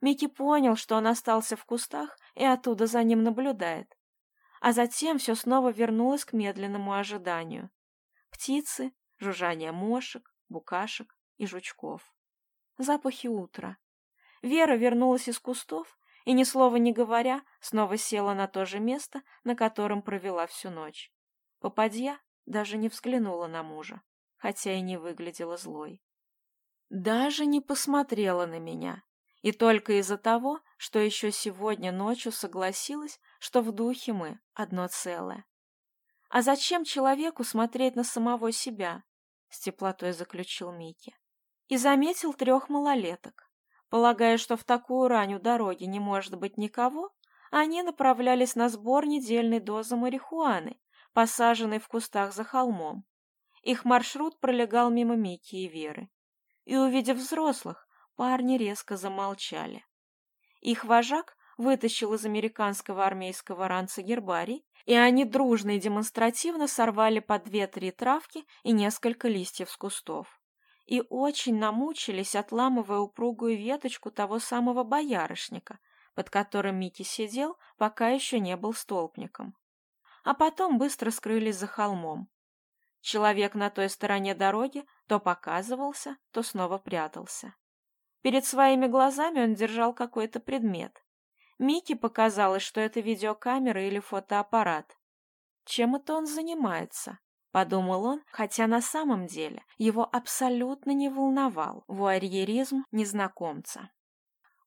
Микки понял, что он остался в кустах и оттуда за ним наблюдает. А затем все снова вернулось к медленному ожиданию. Птицы, жужжание мошек, букашек и жучков. Запахи утра. Вера вернулась из кустов и, ни слова не говоря, снова села на то же место, на котором провела всю ночь. Попадья даже не взглянула на мужа, хотя и не выглядела злой. Даже не посмотрела на меня, и только из-за того, что еще сегодня ночью согласилась, что в духе мы одно целое. «А зачем человеку смотреть на самого себя?» — с теплотой заключил Микки. И заметил трех малолеток. Полагая, что в такую раню дороги не может быть никого, они направлялись на сбор недельной дозы марихуаны, посаженной в кустах за холмом. Их маршрут пролегал мимо Мики и Веры. И, увидев взрослых, парни резко замолчали. Их вожак вытащил из американского армейского ранца гербарий, и они дружно и демонстративно сорвали по две-три травки и несколько листьев с кустов и очень намучились, отламывая упругую веточку того самого боярышника, под которым Микки сидел, пока еще не был столпником. А потом быстро скрылись за холмом. Человек на той стороне дороги то показывался, то снова прятался. Перед своими глазами он держал какой-то предмет. Микки показалось, что это видеокамера или фотоаппарат. Чем это он занимается? подумал он, хотя на самом деле его абсолютно не волновал вуарьеризм незнакомца.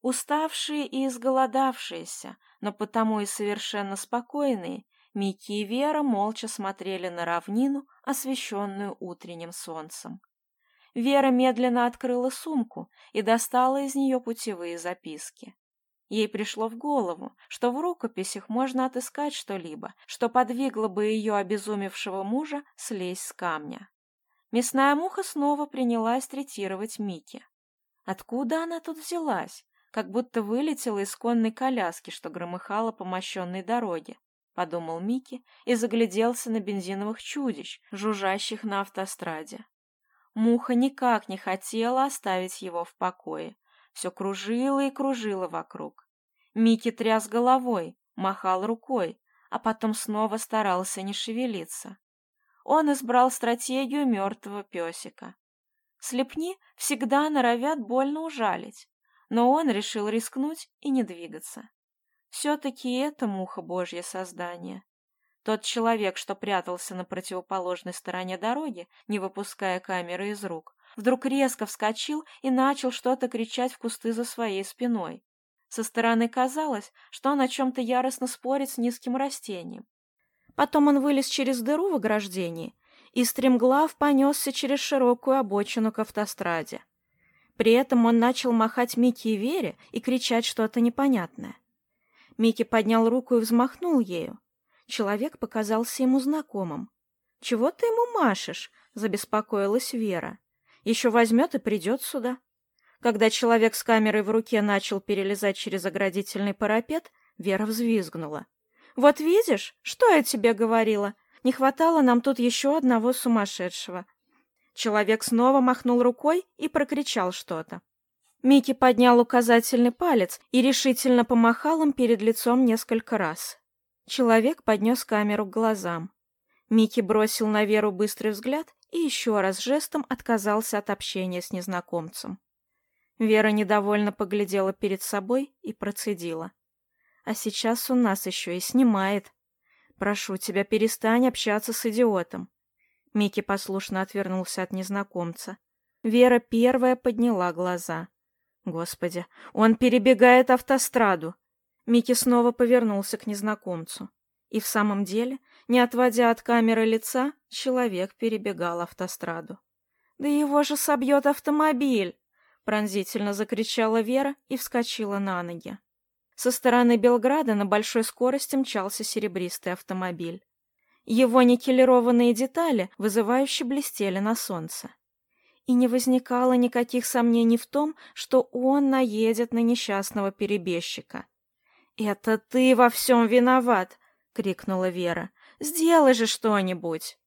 Уставшие и изголодавшиеся, но потому и совершенно спокойные, Микки и Вера молча смотрели на равнину, освещенную утренним солнцем. Вера медленно открыла сумку и достала из нее путевые записки. Ей пришло в голову, что в рукописях можно отыскать что-либо, что подвигло бы ее обезумевшего мужа слезть с камня. Мясная муха снова принялась третировать Мики. Откуда она тут взялась? Как будто вылетела из конной коляски, что громыхала по мощенной дороге, подумал Мики и загляделся на бензиновых чудищ, жужжащих на автостраде. Муха никак не хотела оставить его в покое, все кружило и кружило вокруг. Микки тряс головой, махал рукой, а потом снова старался не шевелиться. Он избрал стратегию мертвого песика. Слепни всегда норовят больно ужалить, но он решил рискнуть и не двигаться. Все-таки это муха божье создание. Тот человек, что прятался на противоположной стороне дороги, не выпуская камеры из рук, вдруг резко вскочил и начал что-то кричать в кусты за своей спиной. Со стороны казалось, что он о чем-то яростно спорит с низким растением. Потом он вылез через дыру в ограждении и стремглав понесся через широкую обочину к автостраде. При этом он начал махать Микки и Вере и кричать что-то непонятное. Микки поднял руку и взмахнул ею. Человек показался ему знакомым. «Чего ты ему машешь?» — забеспокоилась Вера. «Еще возьмет и придет сюда». Когда человек с камерой в руке начал перелезать через оградительный парапет, Вера взвизгнула. «Вот видишь, что я тебе говорила? Не хватало нам тут еще одного сумасшедшего». Человек снова махнул рукой и прокричал что-то. Микки поднял указательный палец и решительно помахал им перед лицом несколько раз. Человек поднес камеру к глазам. Микки бросил на Веру быстрый взгляд и еще раз жестом отказался от общения с незнакомцем. Вера недовольно поглядела перед собой и процедила. «А сейчас он нас еще и снимает. Прошу тебя, перестань общаться с идиотом». Микки послушно отвернулся от незнакомца. Вера первая подняла глаза. «Господи, он перебегает автостраду!» Микки снова повернулся к незнакомцу. И в самом деле не отводя от камеры лица, человек перебегал автостраду. «Да его же собьет автомобиль!» пронзительно закричала Вера и вскочила на ноги. Со стороны Белграда на большой скорости мчался серебристый автомобиль. Его никелированные детали вызывающе блестели на солнце. И не возникало никаких сомнений в том, что он наедет на несчастного перебежчика. «Это ты во всем виноват!» — крикнула Вера. Сделай же что-нибудь!»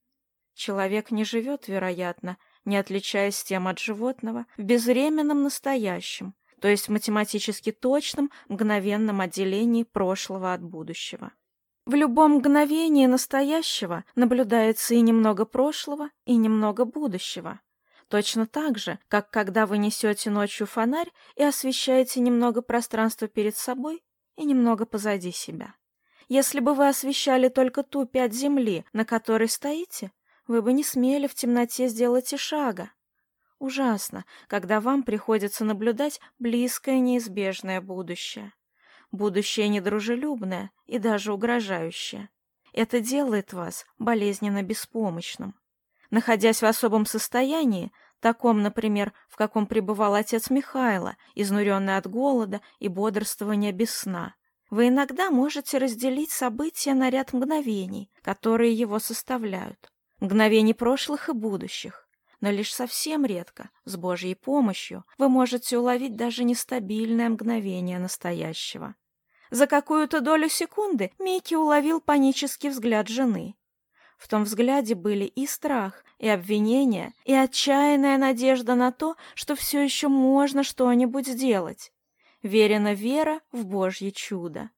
Человек не живет, вероятно, не отличаясь тем от животного, в безвременном настоящем, то есть в математически точном мгновенном отделении прошлого от будущего. В любом мгновении настоящего наблюдается и немного прошлого, и немного будущего. Точно так же, как когда вы несете ночью фонарь и освещаете немного пространства перед собой и немного позади себя. Если бы вы освещали только ту пять земли, на которой стоите, вы бы не смели в темноте сделать и шага. Ужасно, когда вам приходится наблюдать близкое неизбежное будущее. Будущее недружелюбное и даже угрожающее. Это делает вас болезненно беспомощным. Находясь в особом состоянии, таком, например, в каком пребывал отец Михайла, изнуренный от голода и бодрствования без сна, вы иногда можете разделить события на ряд мгновений, которые его составляют. Мгновений прошлых и будущих. Но лишь совсем редко, с Божьей помощью, вы можете уловить даже нестабильное мгновение настоящего. За какую-то долю секунды Микки уловил панический взгляд жены. В том взгляде были и страх, и обвинение, и отчаянная надежда на то, что все еще можно что-нибудь сделать верена вера в Божье чудо.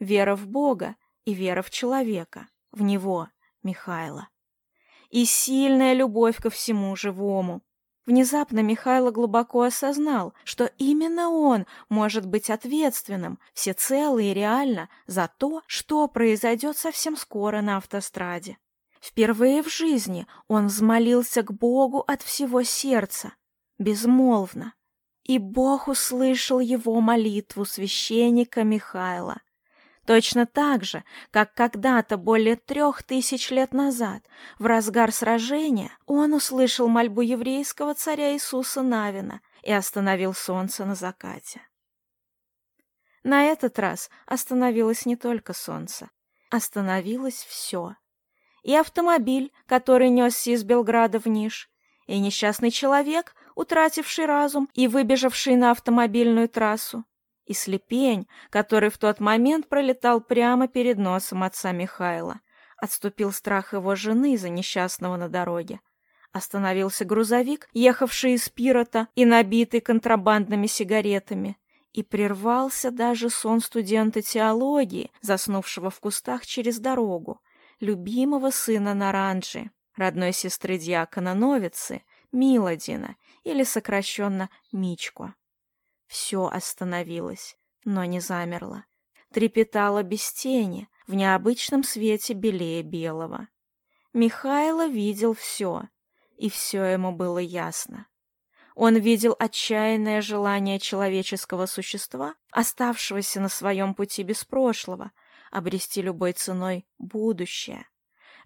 Вера в Бога и вера в человека, в Него, Михайла. И сильная любовь ко всему живому. Внезапно Михайло глубоко осознал, что именно он может быть ответственным всецело и реально за то, что произойдет совсем скоро на автостраде. Впервые в жизни он взмолился к Богу от всего сердца, безмолвно, и Бог услышал его молитву священника Михаила. Точно так же, как когда-то более трех тысяч лет назад, в разгар сражения, он услышал мольбу еврейского царя Иисуса Навина и остановил солнце на закате. На этот раз остановилось не только солнце, остановилось все. И автомобиль, который несся из Белграда в Ниш, и несчастный человек, утративший разум и выбежавший на автомобильную трассу, и слепень, который в тот момент пролетал прямо перед носом отца Михайла. Отступил страх его жены за несчастного на дороге. Остановился грузовик, ехавший из пирота и набитый контрабандными сигаретами. И прервался даже сон студента теологии, заснувшего в кустах через дорогу, любимого сына Наранджи, родной сестры дьякона Новицы, Милодина или сокращенно Мичко. Все остановилось, но не замерло. Трепетало без тени, в необычном свете белее белого. Михайло видел все, и все ему было ясно. Он видел отчаянное желание человеческого существа, оставшегося на своем пути без прошлого, обрести любой ценой будущее.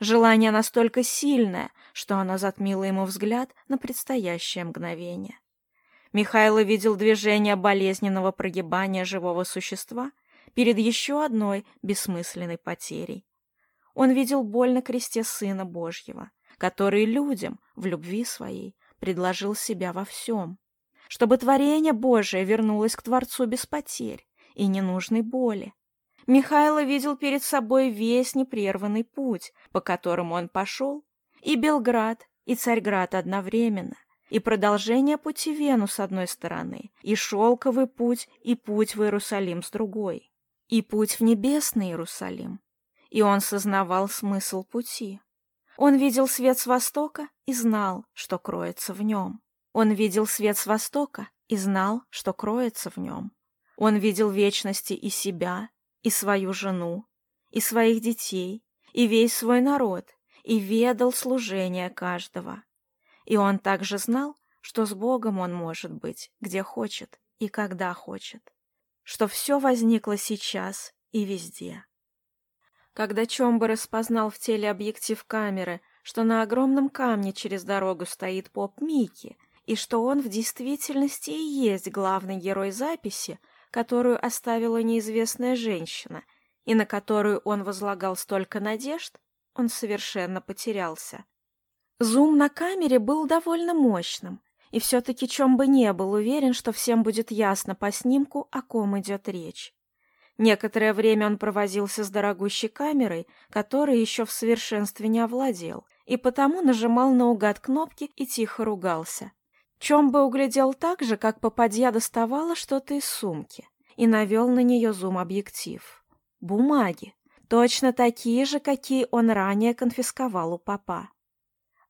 Желание настолько сильное, что оно затмило ему взгляд на предстоящее мгновение. Михайло видел движение болезненного прогибания живого существа перед еще одной бессмысленной потерей. Он видел боль на кресте Сына Божьего, который людям в любви своей предложил себя во всем, чтобы творение Божие вернулось к Творцу без потерь и ненужной боли, Михайло видел перед собой весь непрерванный путь, по которому он пошел, и Белград, и Царьград одновременно, и продолжение пути Вену с одной стороны, и шелковый путь, и путь в Иерусалим с другой, и путь в небесный Иерусалим. И он сознавал смысл пути. Он видел свет с востока и знал, что кроется в нем. Он видел свет с востока и знал, что кроется в нем. Он видел вечности и себя, и свою жену, и своих детей, и весь свой народ, и ведал служение каждого. И он также знал, что с Богом он может быть, где хочет и когда хочет, что все возникло сейчас и везде. Когда Чомбы распознал в теле объектив камеры, что на огромном камне через дорогу стоит поп Микки, и что он в действительности и есть главный герой записи, которую оставила неизвестная женщина, и на которую он возлагал столько надежд, он совершенно потерялся. Зум на камере был довольно мощным, и все-таки чем бы не был уверен, что всем будет ясно по снимку, о ком идет речь. Некоторое время он провозился с дорогущей камерой, которой еще в совершенстве не овладел, и потому нажимал наугад кнопки и тихо ругался. Чомбо углядел так же, как попадья доставала что-то из сумки и навел на нее зум-объектив. Бумаги. Точно такие же, какие он ранее конфисковал у папа.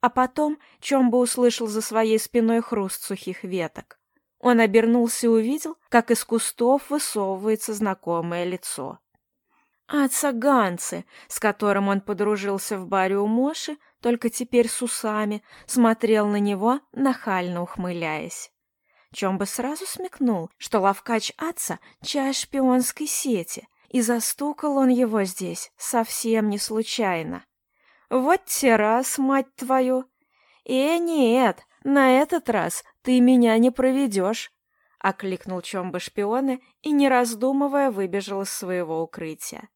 А потом Чомбо услышал за своей спиной хруст сухих веток. Он обернулся и увидел, как из кустов высовывается знакомое лицо. А «Отца Ганцы, с которым он подружился в баре у Моши, только теперь с усами, смотрел на него, нахально ухмыляясь. Чомба сразу смекнул, что Лавкач Атца — часть шпионской сети, и застукал он его здесь совсем не случайно. «Вот те раз, мать твою!» «Э, нет, на этот раз ты меня не проведешь!» — окликнул Чомба шпионы и, не раздумывая, выбежал из своего укрытия.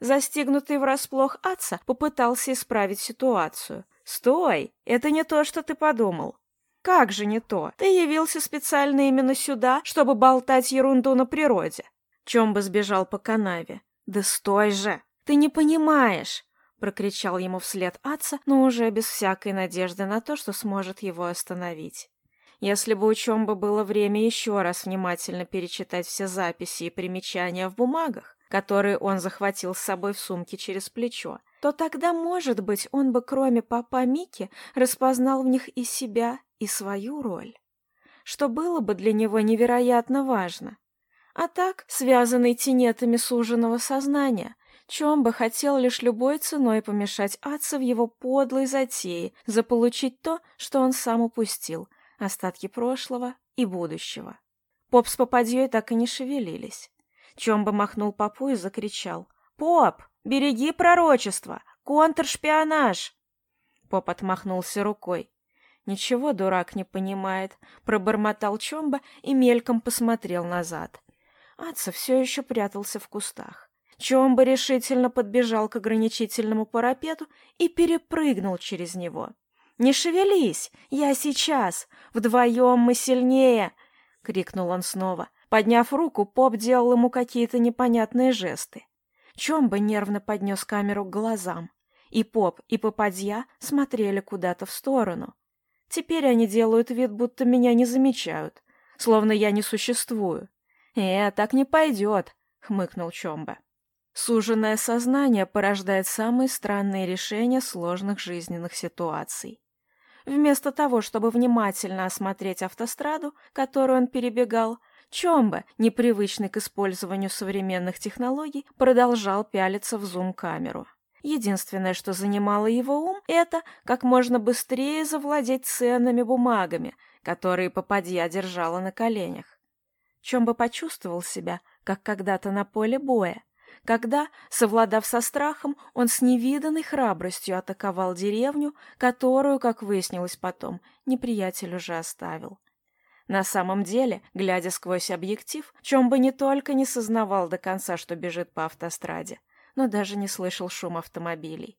Застигнутый врасплох Атса попытался исправить ситуацию. «Стой! Это не то, что ты подумал. Как же не то? Ты явился специально именно сюда, чтобы болтать ерунду на природе. Чомба сбежал по канаве. Да стой же! Ты не понимаешь! Прокричал ему вслед Атса, но уже без всякой надежды на то, что сможет его остановить. Если бы у Чомба было время еще раз внимательно перечитать все записи и примечания в бумагах, который он захватил с собой в сумке через плечо, то тогда, может быть, он бы, кроме папа Мики, распознал в них и себя, и свою роль. Что было бы для него невероятно важно. А так, связанный тенетами суженного сознания, чем бы хотел лишь любой ценой помешать Атце в его подлой затее заполучить то, что он сам упустил, остатки прошлого и будущего. Поп с попадьей так и не шевелились. Чомба махнул папу и закричал. «Поп, береги пророчество! Контршпионаж!» Поп отмахнулся рукой. «Ничего дурак не понимает», — пробормотал Чомба и мельком посмотрел назад. Атса все еще прятался в кустах. Чомба решительно подбежал к ограничительному парапету и перепрыгнул через него. «Не шевелись! Я сейчас! Вдвоем мы сильнее!» — крикнул он снова. Подняв руку, поп делал ему какие-то непонятные жесты. Чомба нервно поднес камеру к глазам. И поп, и попадья смотрели куда-то в сторону. Теперь они делают вид, будто меня не замечают, словно я не существую. «Э, так не пойдет», — хмыкнул Чомба. Суженное сознание порождает самые странные решения сложных жизненных ситуаций. Вместо того, чтобы внимательно осмотреть автостраду, которую он перебегал, Чомба, непривычный к использованию современных технологий, продолжал пялиться в зум-камеру. Единственное, что занимало его ум, это как можно быстрее завладеть ценными бумагами, которые попадья держала на коленях. Чомба почувствовал себя, как когда-то на поле боя, когда, совладав со страхом, он с невиданной храбростью атаковал деревню, которую, как выяснилось потом, неприятель уже оставил. На самом деле, глядя сквозь объектив, Чомба не только не сознавал до конца, что бежит по автостраде, но даже не слышал шум автомобилей.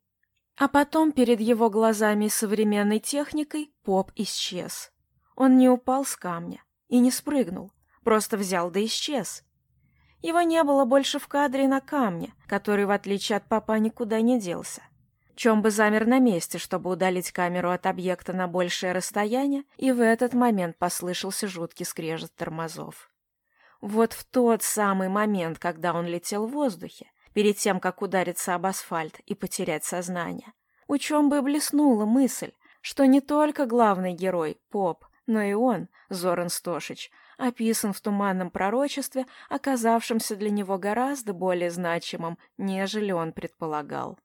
А потом перед его глазами и современной техникой поп исчез. Он не упал с камня и не спрыгнул, просто взял да исчез. Его не было больше в кадре на камне, который, в отличие от папа, никуда не делся бы замер на месте, чтобы удалить камеру от объекта на большее расстояние, и в этот момент послышался жуткий скрежет тормозов. Вот в тот самый момент, когда он летел в воздухе, перед тем, как удариться об асфальт и потерять сознание, у Чомбы блеснула мысль, что не только главный герой, Поп, но и он, Зоран Стошич, описан в туманном пророчестве, оказавшемся для него гораздо более значимым, нежели он предполагал.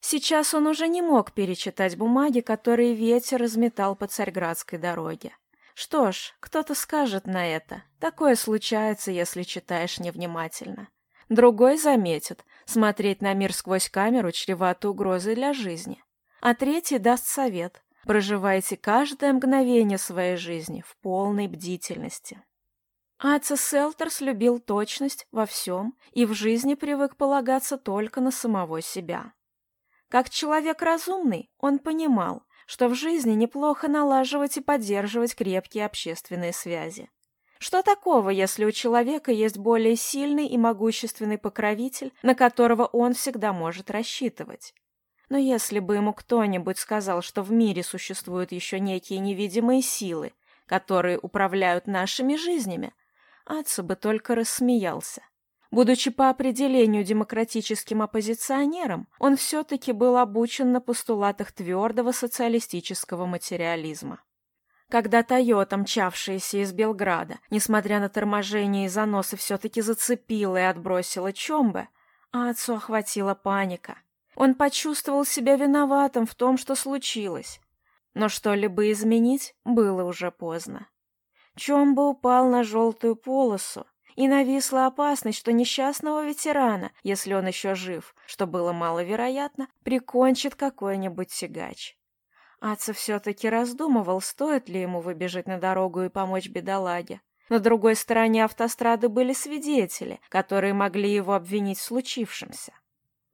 Сейчас он уже не мог перечитать бумаги, которые ветер разметал по Царьградской дороге. Что ж, кто-то скажет на это. Такое случается, если читаешь невнимательно. Другой заметит, смотреть на мир сквозь камеру чревато угрозой для жизни. А третий даст совет. Проживайте каждое мгновение своей жизни в полной бдительности. Аца Селтерс любил точность во всем и в жизни привык полагаться только на самого себя. Как человек разумный, он понимал, что в жизни неплохо налаживать и поддерживать крепкие общественные связи. Что такого, если у человека есть более сильный и могущественный покровитель, на которого он всегда может рассчитывать? Но если бы ему кто-нибудь сказал, что в мире существуют еще некие невидимые силы, которые управляют нашими жизнями, Атса бы только рассмеялся. Будучи по определению демократическим оппозиционером, он все-таки был обучен на постулатах твердого социалистического материализма. Когда Тойота, мчавшаяся из Белграда, несмотря на торможение и заносы, все-таки зацепила и отбросила Чомбе, а отцу охватила паника. Он почувствовал себя виноватым в том, что случилось. Но что-либо изменить было уже поздно. Чомбо упал на желтую полосу, и нависла опасность, что несчастного ветерана, если он еще жив, что было маловероятно, прикончит какой-нибудь сигач. Аца все-таки раздумывал, стоит ли ему выбежать на дорогу и помочь бедолаге. На другой стороне автострады были свидетели, которые могли его обвинить в случившемся.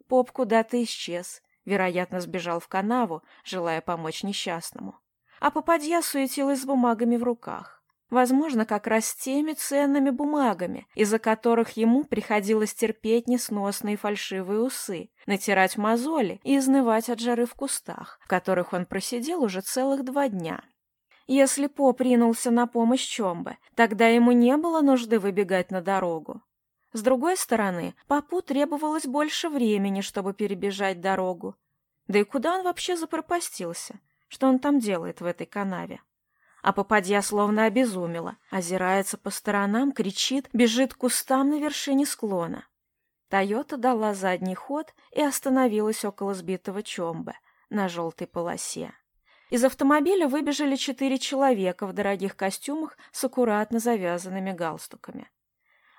Поп куда-то исчез, вероятно, сбежал в канаву, желая помочь несчастному. А попадья суетилась с бумагами в руках. Возможно, как раз теми ценными бумагами, из-за которых ему приходилось терпеть несносные фальшивые усы, натирать мозоли и изнывать от жары в кустах, в которых он просидел уже целых два дня. Если Поп принялся на помощь Чомбе, тогда ему не было нужды выбегать на дорогу. С другой стороны, Попу требовалось больше времени, чтобы перебежать дорогу. Да и куда он вообще запропастился? Что он там делает в этой канаве? а попадья словно обезумела, озирается по сторонам, кричит, бежит к кустам на вершине склона. Тойота дала задний ход и остановилась около сбитого чомба на желтой полосе. Из автомобиля выбежали четыре человека в дорогих костюмах с аккуратно завязанными галстуками.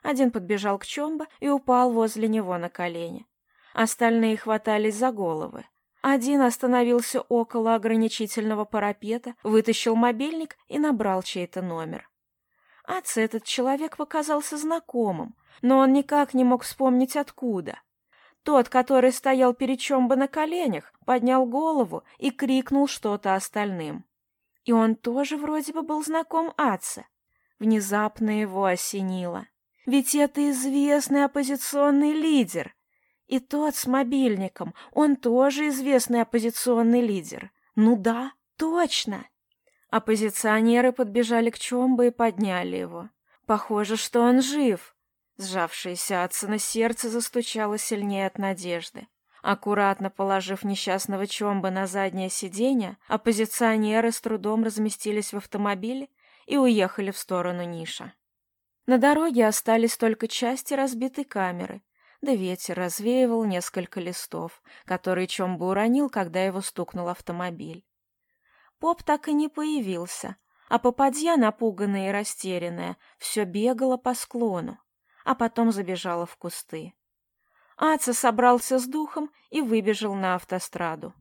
Один подбежал к чомба и упал возле него на колени. Остальные хватались за головы. Один остановился около ограничительного парапета, вытащил мобильник и набрал чей-то номер. Отц этот человек показался знакомым, но он никак не мог вспомнить откуда. Тот, который стоял перед Чомбо на коленях, поднял голову и крикнул что-то остальным. И он тоже вроде бы был знаком Атса. Внезапно его осенило. Ведь это известный оппозиционный лидер, и тот с мобильником, он тоже известный оппозиционный лидер. Ну да, точно. Оппозиционеры подбежали к Чомбо и подняли его. Похоже, что он жив. Сжавшееся Ацина сердце застучало сильнее от надежды. Аккуратно положив несчастного Чомбо на заднее сиденье, оппозиционеры с трудом разместились в автомобиле и уехали в сторону Ниша. На дороге остались только части разбитой камеры, да ветер развеивал несколько листов, которые Чомбу уронил, когда его стукнул автомобиль. Поп так и не появился, а попадья, напуганная и растерянная, все бегала по склону, а потом забежала в кусты. Аца собрался с духом и выбежал на автостраду.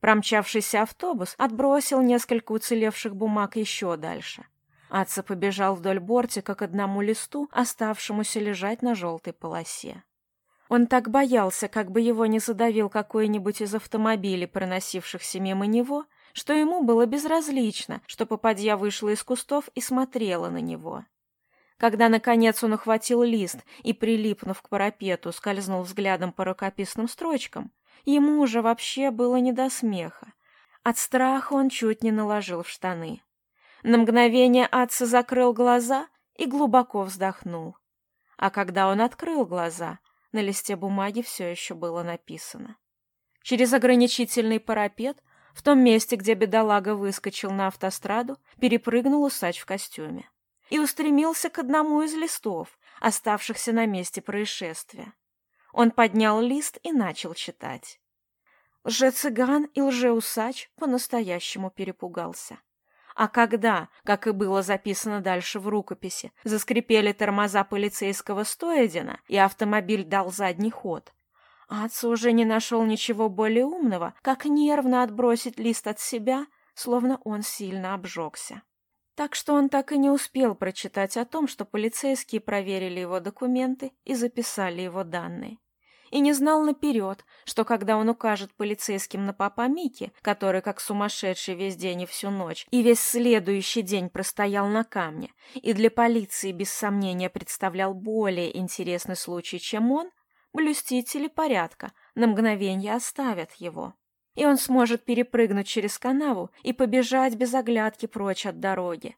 Промчавшийся автобус отбросил несколько уцелевших бумаг еще дальше. Аца побежал вдоль бортика к одному листу, оставшемуся лежать на желтой полосе. Он так боялся, как бы его не задавил какой-нибудь из автомобилей, проносившихся мимо него, что ему было безразлично, что попадья вышла из кустов и смотрела на него. Когда, наконец, он ухватил лист и, прилипнув к парапету, скользнул взглядом по рукописным строчкам, ему уже вообще было не до смеха. От страха он чуть не наложил в штаны. На мгновение Атса закрыл глаза и глубоко вздохнул. А когда он открыл глаза, на листе бумаги все еще было написано. Через ограничительный парапет, в том месте, где бедолага выскочил на автостраду, перепрыгнул усач в костюме и устремился к одному из листов, оставшихся на месте происшествия. Он поднял лист и начал читать. Лже-цыган и лже-усач по-настоящему перепугался. А когда, как и было записано дальше в рукописи, заскрипели тормоза полицейского Стоедина, и автомобиль дал задний ход, Аца уже не нашел ничего более умного, как нервно отбросить лист от себя, словно он сильно обжегся. Так что он так и не успел прочитать о том, что полицейские проверили его документы и записали его данные. и не знал наперед, что когда он укажет полицейским на папа Мики, который как сумасшедший весь день и всю ночь, и весь следующий день простоял на камне, и для полиции без сомнения представлял более интересный случай, чем он, блюстители порядка на мгновение оставят его. И он сможет перепрыгнуть через канаву и побежать без оглядки прочь от дороги.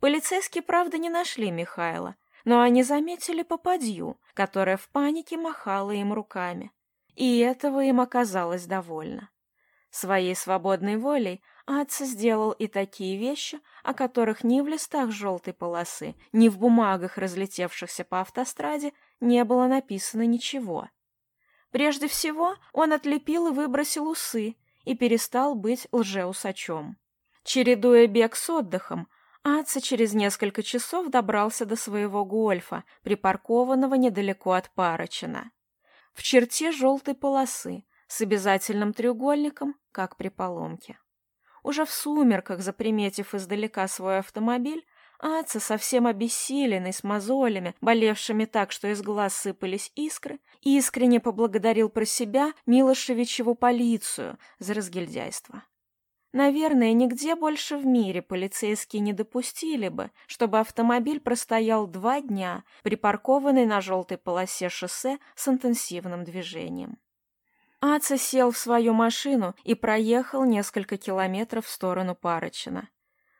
Полицейские, правда, не нашли Михайла, но они заметили попадью, которая в панике махала им руками. И этого им оказалось довольно. Своей свободной волей Атси сделал и такие вещи, о которых ни в листах желтой полосы, ни в бумагах, разлетевшихся по автостраде, не было написано ничего. Прежде всего, он отлепил и выбросил усы и перестал быть лжеусачом. Чередуя бег с отдыхом, Аца через несколько часов добрался до своего гольфа, припаркованного недалеко от Парочина. В черте желтой полосы, с обязательным треугольником, как при поломке. Уже в сумерках, заприметив издалека свой автомобиль, Аца, совсем обессиленный, с мозолями, болевшими так, что из глаз сыпались искры, искренне поблагодарил про себя Милошевичеву полицию за разгильдяйство. Наверное, нигде больше в мире полицейские не допустили бы, чтобы автомобиль простоял два дня, припаркованный на желтой полосе шоссе с интенсивным движением. Аца сел в свою машину и проехал несколько километров в сторону Парочина.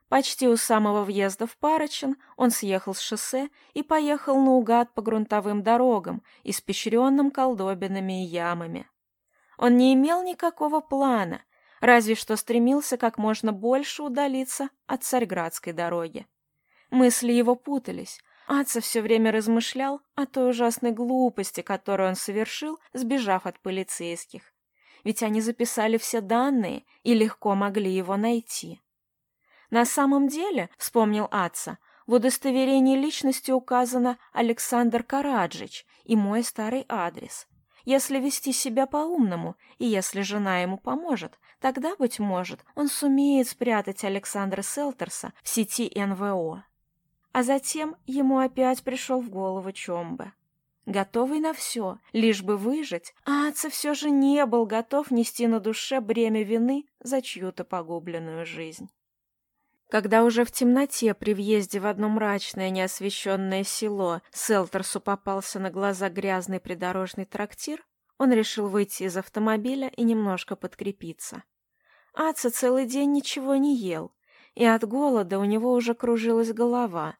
Почти у самого въезда в Парочин он съехал с шоссе и поехал наугад по грунтовым дорогам, испещренным колдобинами и ямами. Он не имел никакого плана, разве что стремился как можно больше удалиться от Царьградской дороги. Мысли его путались. Атца все время размышлял о той ужасной глупости, которую он совершил, сбежав от полицейских. Ведь они записали все данные и легко могли его найти. На самом деле, вспомнил Атца, в удостоверении личности указано Александр Караджич и мой старый адрес. Если вести себя по-умному, и если жена ему поможет, Тогда, быть может, он сумеет спрятать Александра Селтерса в сети НВО. А затем ему опять пришел в голову Чомбе. Готовый на все, лишь бы выжить, а все же не был готов нести на душе бремя вины за чью-то погубленную жизнь. Когда уже в темноте при въезде в одно мрачное неосвещенное село Селтерсу попался на глаза грязный придорожный трактир, он решил выйти из автомобиля и немножко подкрепиться. Аца целый день ничего не ел, и от голода у него уже кружилась голова.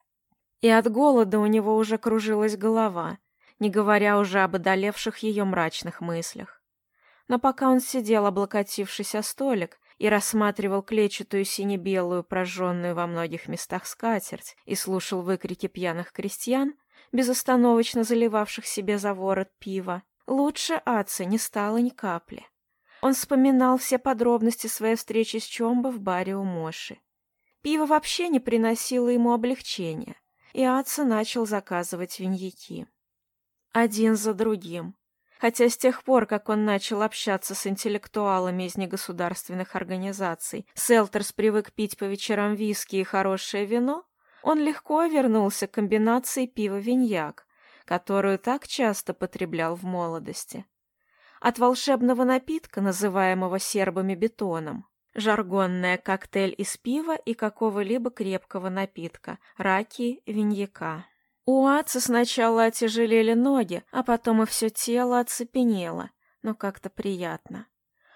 И от голода у него уже кружилась голова, не говоря уже об одолевших ее мрачных мыслях. Но пока он сидел, облокотившись о столик, и рассматривал клетчатую сине-белую, прожженную во многих местах скатерть, и слушал выкрики пьяных крестьян, безостановочно заливавших себе за ворот пива, Лучше Аца не стало ни капли. Он вспоминал все подробности своей встречи с Чомбо в баре у Моши. Пиво вообще не приносило ему облегчения, и Аца начал заказывать виньяки. Один за другим. Хотя с тех пор, как он начал общаться с интеллектуалами из негосударственных организаций, Селтерс привык пить по вечерам виски и хорошее вино, он легко вернулся к комбинации пива-виньяк, которую так часто потреблял в молодости. От волшебного напитка, называемого сербами бетоном, жаргонное коктейль из пива и какого-либо крепкого напитка, раки, виньяка. У Аца сначала отяжелели ноги, а потом и все тело оцепенело, но как-то приятно.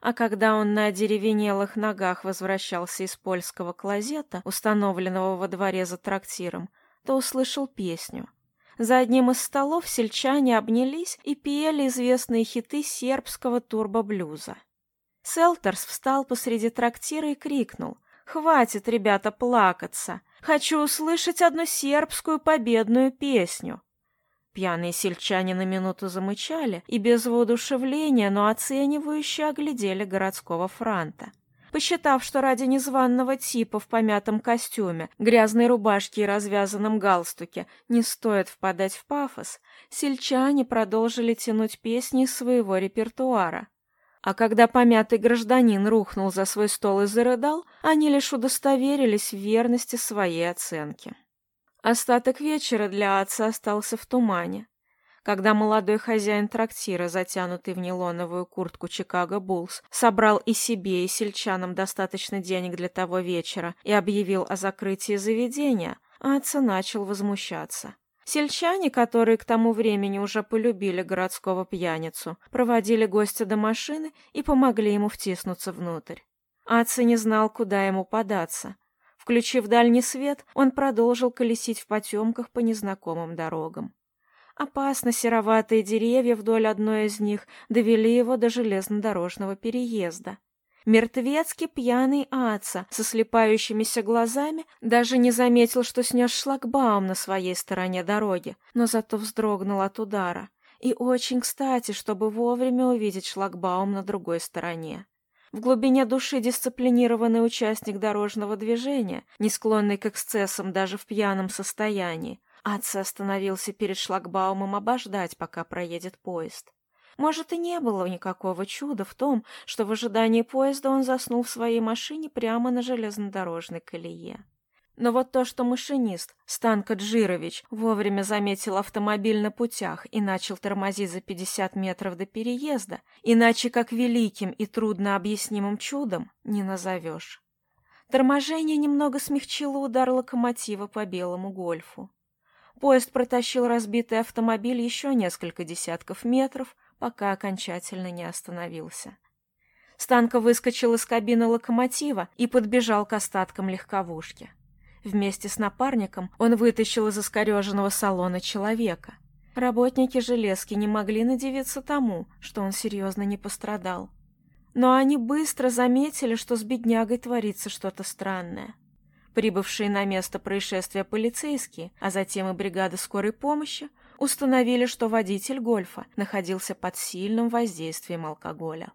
А когда он на деревенелых ногах возвращался из польского клозета, установленного во дворе за трактиром, то услышал песню, за одним из столов сельчане обнялись и пели известные хиты сербского турбоблюза. Селтерс встал посреди трактира и крикнул «Хватит, ребята, плакаться! Хочу услышать одну сербскую победную песню!» Пьяные сельчане на минуту замычали и без воодушевления, но оценивающе оглядели городского франта посчитав, что ради незваного типа в помятом костюме, грязной рубашке и развязанном галстуке не стоит впадать в пафос, сельчане продолжили тянуть песни из своего репертуара. А когда помятый гражданин рухнул за свой стол и зарыдал, они лишь удостоверились в верности своей оценки. Остаток вечера для отца остался в тумане когда молодой хозяин трактира, затянутый в нейлоновую куртку Чикаго Буллс, собрал и себе, и сельчанам достаточно денег для того вечера и объявил о закрытии заведения, Атца начал возмущаться. Сельчане, которые к тому времени уже полюбили городского пьяницу, проводили гостя до машины и помогли ему втиснуться внутрь. Атца не знал, куда ему податься. Включив дальний свет, он продолжил колесить в потемках по незнакомым дорогам. Опасно сероватые деревья вдоль одной из них довели его до железнодорожного переезда. Мертвецкий пьяный отца со слепающимися глазами даже не заметил, что снес шлагбаум на своей стороне дороги, но зато вздрогнул от удара. И очень кстати, чтобы вовремя увидеть шлагбаум на другой стороне. В глубине души дисциплинированный участник дорожного движения, не склонный к эксцессам даже в пьяном состоянии, Аца остановился перед шлагбаумом обождать, пока проедет поезд. Может, и не было никакого чуда в том, что в ожидании поезда он заснул в своей машине прямо на железнодорожной колее. Но вот то, что машинист Станка Джирович вовремя заметил автомобиль на путях и начал тормозить за 50 метров до переезда, иначе как великим и трудно объяснимым чудом не назовешь. Торможение немного смягчило удар локомотива по белому гольфу. Поезд протащил разбитый автомобиль еще несколько десятков метров, пока окончательно не остановился. Станка выскочил из кабины локомотива и подбежал к остаткам легковушки. Вместе с напарником он вытащил из искореженного салона человека. Работники железки не могли надевиться тому, что он серьезно не пострадал. Но они быстро заметили, что с беднягой творится что-то странное. Прибывшие на место происшествия полицейские, а затем и бригада скорой помощи, установили, что водитель «Гольфа» находился под сильным воздействием алкоголя.